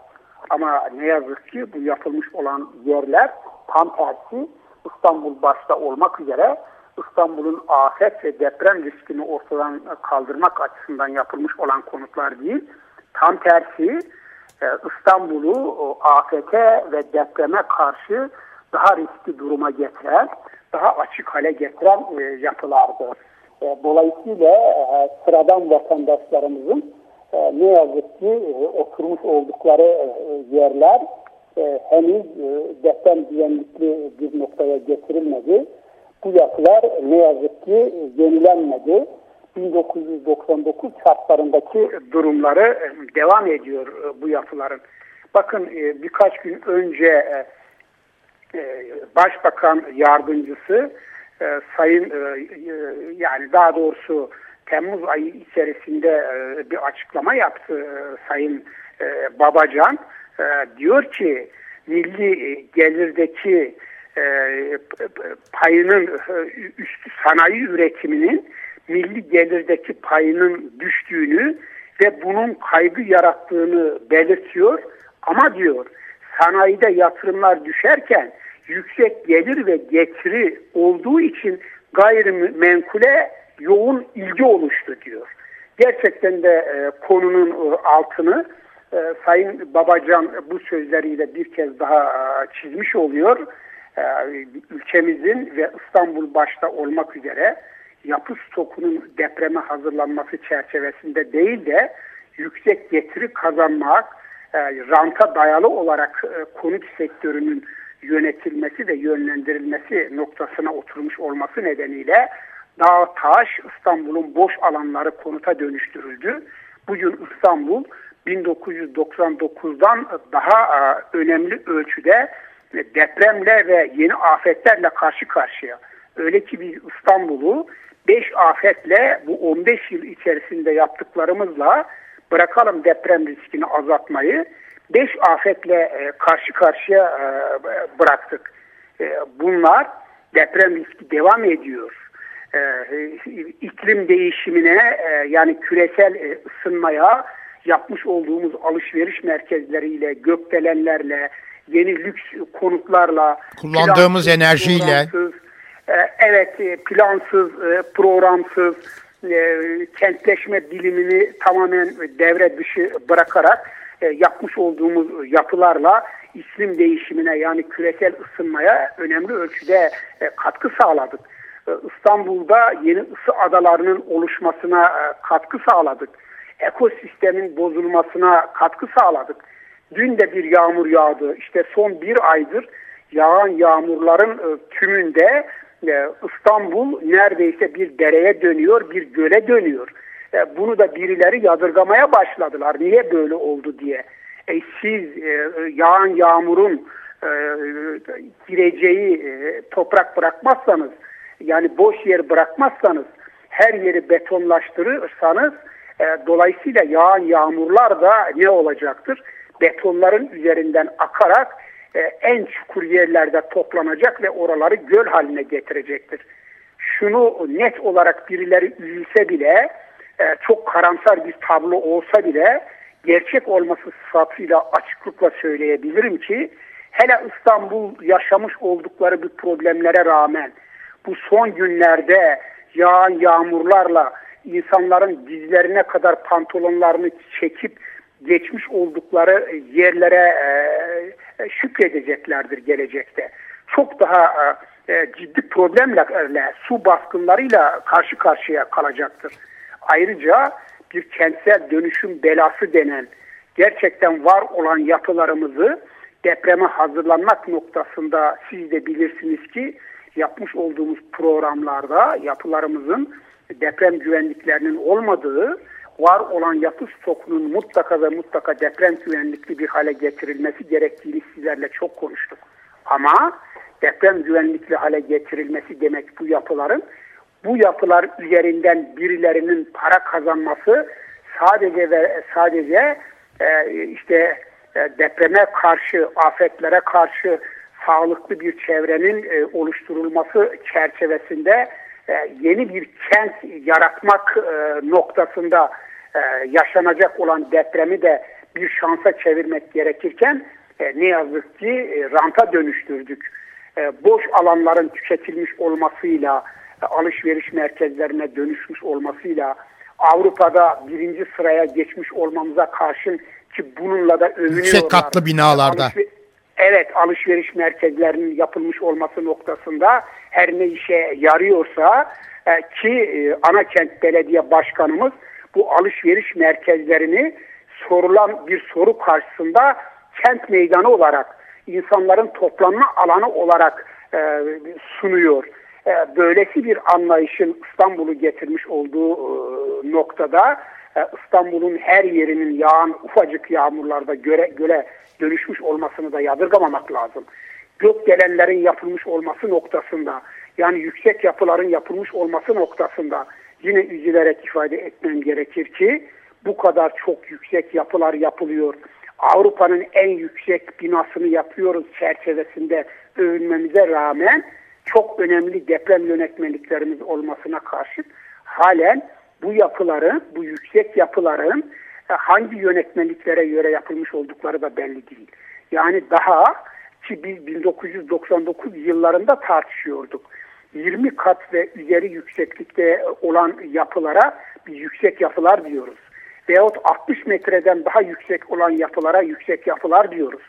Ama ne yazık ki bu yapılmış olan yerler tam tersi İstanbul başta olmak üzere İstanbul'un afet ve deprem riskini ortadan kaldırmak açısından yapılmış olan konutlar değil. Tam tersi e, İstanbul'u afete ve depreme karşı daha riskli duruma getiren, daha açık hale getiren e, yapılardı. E, dolayısıyla sıradan vatandaşlarımızın ne yazık ki oturmuş oldukları yerler henüz deprem güvenlikli bir noktaya getirilmedi. Bu yapılar ne yazık ki yenilenmedi. 1999 şartlarındaki durumları devam ediyor bu yapıların. Bakın birkaç gün önce Başbakan Yardımcısı Sayın yani daha doğrusu Temmuz ayı içerisinde bir açıklama yaptı Sayın Babacan. Diyor ki milli gelirdeki payının üstü sanayi üretiminin milli gelirdeki payının düştüğünü ve bunun kaygı yarattığını belirtiyor. Ama diyor sanayide yatırımlar düşerken yüksek gelir ve getiri olduğu için gayrimenkule yoğun ilgi oluştu diyor. Gerçekten de e, konunun e, altını e, Sayın Babacan bu sözleriyle bir kez daha e, çizmiş oluyor. E, ülkemizin ve İstanbul başta olmak üzere yapı stokunun depreme hazırlanması çerçevesinde değil de yüksek getiri kazanmak, e, ranta dayalı olarak e, konut sektörünün yönetilmesi ve yönlendirilmesi noktasına oturmuş olması nedeniyle dağ taş İstanbul'un boş alanları konuta dönüştürüldü. Bugün İstanbul 1999'dan daha e, önemli ölçüde depremle ve yeni afetlerle karşı karşıya. Öyle ki biz İstanbul'u 5 afetle bu 15 yıl içerisinde yaptıklarımızla bırakalım deprem riskini azaltmayı 5 afetle e, karşı karşıya e, bıraktık. Bunlar deprem riski devam ediyor. İklim değişimine yani küresel ısınmaya yapmış olduğumuz alışveriş merkezleriyle, gökdelenlerle, yeni lüks konutlarla, kullandığımız enerjiyle, evet plansız, programsız, kentleşme bilimini tamamen devre dışı bırakarak e, yapmış olduğumuz yapılarla iklim değişimine yani küresel ısınmaya önemli ölçüde e, katkı sağladık. E, İstanbul'da yeni ısı adalarının oluşmasına katkı sağladık. Ekosistemin bozulmasına katkı sağladık. Dün de bir yağmur yağdı. İşte son bir aydır yağan yağmurların tümünde İstanbul neredeyse bir dereye dönüyor, bir göle dönüyor. E, bunu da birileri yadırgamaya başladılar. Niye böyle oldu diye. E, siz e, yağan yağmurun e, gireceği e, toprak bırakmazsanız yani boş yer bırakmazsanız her yeri betonlaştırırsanız e, dolayısıyla yağan yağmurlar da ne olacaktır? Betonların üzerinden akarak e, en çukur yerlerde toplanacak ve oraları göl haline getirecektir. Şunu net olarak birileri üzülse bile e, çok karamsar bir tablo olsa bile gerçek olması sıfatıyla açıklıkla söyleyebilirim ki hele İstanbul yaşamış oldukları bir problemlere rağmen bu son günlerde yağan yağmurlarla insanların dizlerine kadar pantolonlarını çekip geçmiş oldukları yerlere e, şükredeceklerdir gelecekte. Çok daha e, ciddi problemlerle, su baskınlarıyla karşı karşıya kalacaktır. Ayrıca bir kentsel dönüşüm belası denen gerçekten var olan yapılarımızı depreme hazırlanmak noktasında siz de bilirsiniz ki yapmış olduğumuz programlarda yapılarımızın deprem güvenliklerinin olmadığı var olan yapı stokunun mutlaka ve mutlaka deprem güvenlikli bir hale getirilmesi gerektiğini sizlerle çok konuştuk. Ama deprem güvenlikli hale getirilmesi demek bu yapıların bu yapılar üzerinden birilerinin para kazanması sadece ve sadece e, işte e, depreme karşı, afetlere karşı sağlıklı bir çevrenin e, oluşturulması çerçevesinde yeni bir kent yaratmak e, noktasında e, yaşanacak olan depremi de bir şansa çevirmek gerekirken e, ne yazık ki e, ranta dönüştürdük. E, boş alanların tüketilmiş olmasıyla, e, alışveriş merkezlerine dönüşmüş olmasıyla, Avrupa'da birinci sıraya geçmiş olmamıza karşın ki bununla da övünüyorlar. Yüksek katlı binalarda. Alışver evet alışveriş merkezlerinin yapılmış olması noktasında her ne işe yarıyorsa e, ki e, ana kent belediye başkanımız bu alışveriş merkezlerini sorulan bir soru karşısında kent meydanı olarak insanların toplanma alanı olarak e, sunuyor. E, böylesi bir anlayışın İstanbul'u getirmiş olduğu e, noktada e, İstanbul'un her yerinin yağan ufacık yağmurlarda göre, göle dönüşmüş olmasını da yadırgamamak lazım. Gökdelenlerin yapılmış olması noktasında yani yüksek yapıların yapılmış olması noktasında yine üzülerek ifade etmem gerekir ki bu kadar çok yüksek yapılar yapılıyor. Avrupa'nın en yüksek binasını yapıyoruz çerçevesinde övünmemize rağmen çok önemli deprem yönetmeliklerimiz olmasına karşın halen bu yapıların, bu yüksek yapıların hangi yönetmeliklere göre yapılmış oldukları da belli değil. Yani daha ki biz 1999 yıllarında tartışıyorduk. 20 kat ve üzeri yükseklikte olan yapılara bir yüksek yapılar diyoruz. Veyahut 60 metreden daha yüksek olan yapılara yüksek yapılar diyoruz.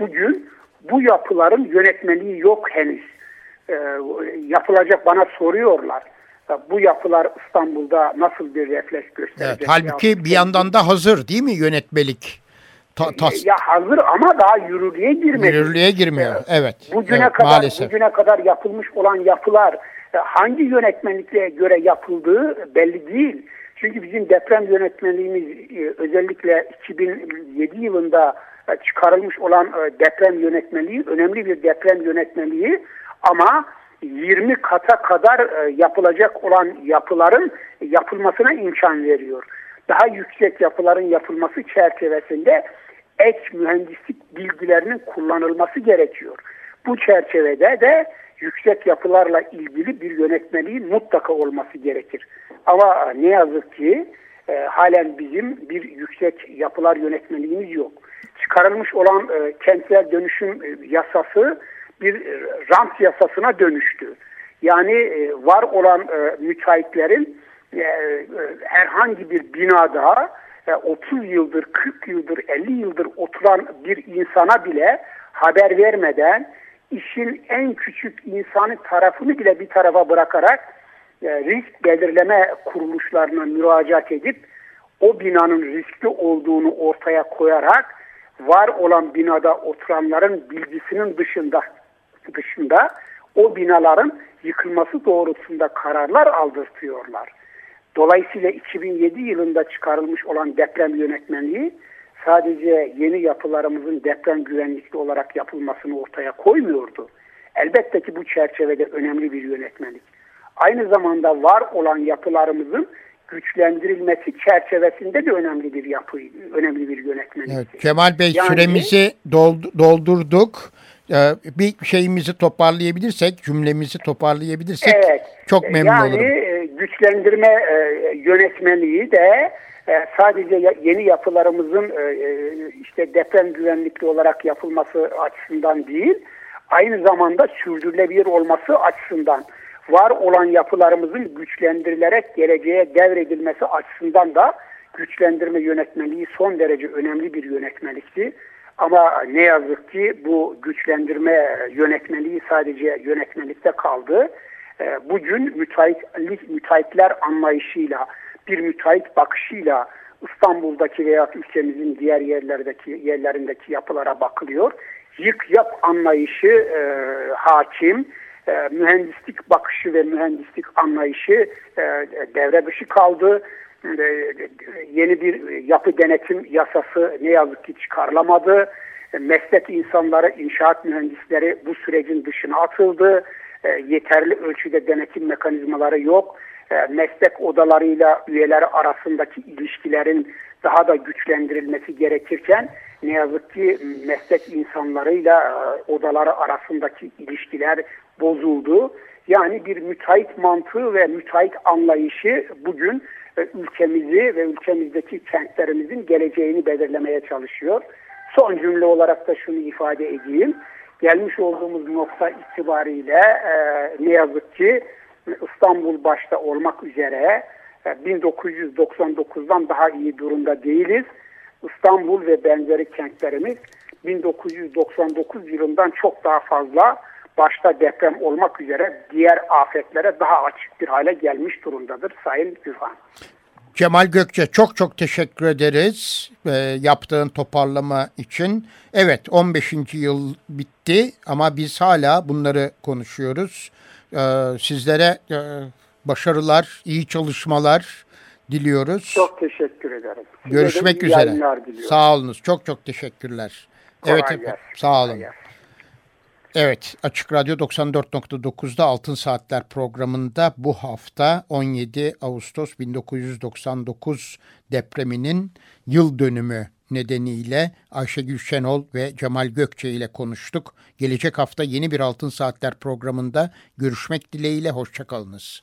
Bugün bu yapıların yönetmeliği yok henüz. E, yapılacak bana soruyorlar bu yapılar İstanbul'da nasıl bir refleks gösterecek? Evet, halbuki bir yandan da hazır değil mi yönetmelik? Ta, tas. Ya hazır ama daha yürürlüğe girmedi. Yürürlüğe girmiyor. Evet. Bugüne evet, kadar maalesef. bugüne kadar yapılmış olan yapılar e, hangi yönetmelikle göre yapıldığı belli değil. Çünkü bizim deprem yönetmeliğimiz e, özellikle 2007 yılında e, çıkarılmış olan deprem yönetmeliği önemli bir deprem yönetmeliği ama 20 kata kadar e, yapılacak olan yapıların yapılmasına imkan veriyor. Daha yüksek yapıların yapılması çerçevesinde ek mühendislik bilgilerinin kullanılması gerekiyor. Bu çerçevede de yüksek yapılarla ilgili bir yönetmeliğin mutlaka olması gerekir. Ama ne yazık ki e, halen bizim bir yüksek yapılar yönetmeliğimiz yok. Çıkarılmış olan e, kentsel dönüşüm e, yasası bir e, rant yasasına dönüştü. Yani e, var olan e, müteahhitlerin herhangi bir binada 30 yıldır, 40 yıldır, 50 yıldır oturan bir insana bile haber vermeden işin en küçük insani tarafını bile bir tarafa bırakarak risk belirleme kuruluşlarına müracaat edip o binanın riskli olduğunu ortaya koyarak var olan binada oturanların bilgisinin dışında dışında o binaların yıkılması doğrultusunda kararlar aldırtıyorlar. Dolayısıyla 2007 yılında çıkarılmış olan deprem yönetmenliği sadece yeni yapılarımızın deprem güvenlikli olarak yapılmasını ortaya koymuyordu. Elbette ki bu çerçevede önemli bir yönetmenlik. Aynı zamanda var olan yapılarımızın güçlendirilmesi çerçevesinde de önemli bir yapı, önemli bir yönetmenlik. Evet, Kemal Bey yani, süremizi doldurduk. Ee, bir şeyimizi toparlayabilirsek, cümlemizi toparlayabilirsek evet, çok memnun yani, olurum. Yani e, güçlendirme e, yönetmeliği de e, sadece yeni yapılarımızın işte deprem güvenlikli olarak yapılması açısından değil, aynı zamanda sürdürülebilir olması açısından var olan yapılarımızın güçlendirilerek geleceğe devredilmesi açısından da güçlendirme yönetmeliği son derece önemli bir yönetmelikti. Ama ne yazık ki bu güçlendirme yönetmeliği sadece yönetmelikte kaldı. Ee, bugün müteahhitlik, müteahhitler anlayışıyla, bir müteahhit bakışıyla İstanbul'daki veya ülkemizin diğer yerlerdeki yerlerindeki yapılara bakılıyor. Yık yap anlayışı e, hakim, e, mühendislik bakışı ve mühendislik anlayışı e, devre dışı kaldı. Yeni bir yapı denetim yasası ne yazık ki çıkarılamadı. Meslek insanları, inşaat mühendisleri bu sürecin dışına atıldı. Yeterli ölçüde denetim mekanizmaları yok. Meslek odalarıyla üyeleri arasındaki ilişkilerin daha da güçlendirilmesi gerekirken ne yazık ki meslek insanlarıyla odaları arasındaki ilişkiler bozuldu. Yani bir müteahhit mantığı ve müteahhit anlayışı bugün e, ülkemizi ve ülkemizdeki kentlerimizin geleceğini belirlemeye çalışıyor. Son cümle olarak da şunu ifade edeyim. Gelmiş olduğumuz nokta itibariyle e, ne yazık ki İstanbul başta olmak üzere e, 1999'dan daha iyi durumda değiliz. İstanbul ve benzeri kentlerimiz 1999 yılından çok daha fazla başta deprem olmak üzere diğer afetlere daha açık bir hale gelmiş durumdadır Sayın Gürhan. Cemal Gökçe çok çok teşekkür ederiz e, yaptığın toparlama için. Evet 15. yıl bitti ama biz hala bunları konuşuyoruz. E, sizlere e, başarılar, iyi çalışmalar diliyoruz. Çok teşekkür ederim. Size Görüşmek üzere. Sağ olunuz. Çok çok teşekkürler. Kolay evet gelsin. sağ olun. Evet, Açık Radyo 94.9'da Altın Saatler programında bu hafta 17 Ağustos 1999 depreminin yıl dönümü nedeniyle Ayşegül Şenol ve Cemal Gökçe ile konuştuk. Gelecek hafta yeni bir Altın Saatler programında görüşmek dileğiyle hoşçakalınız.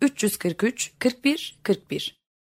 343 41 41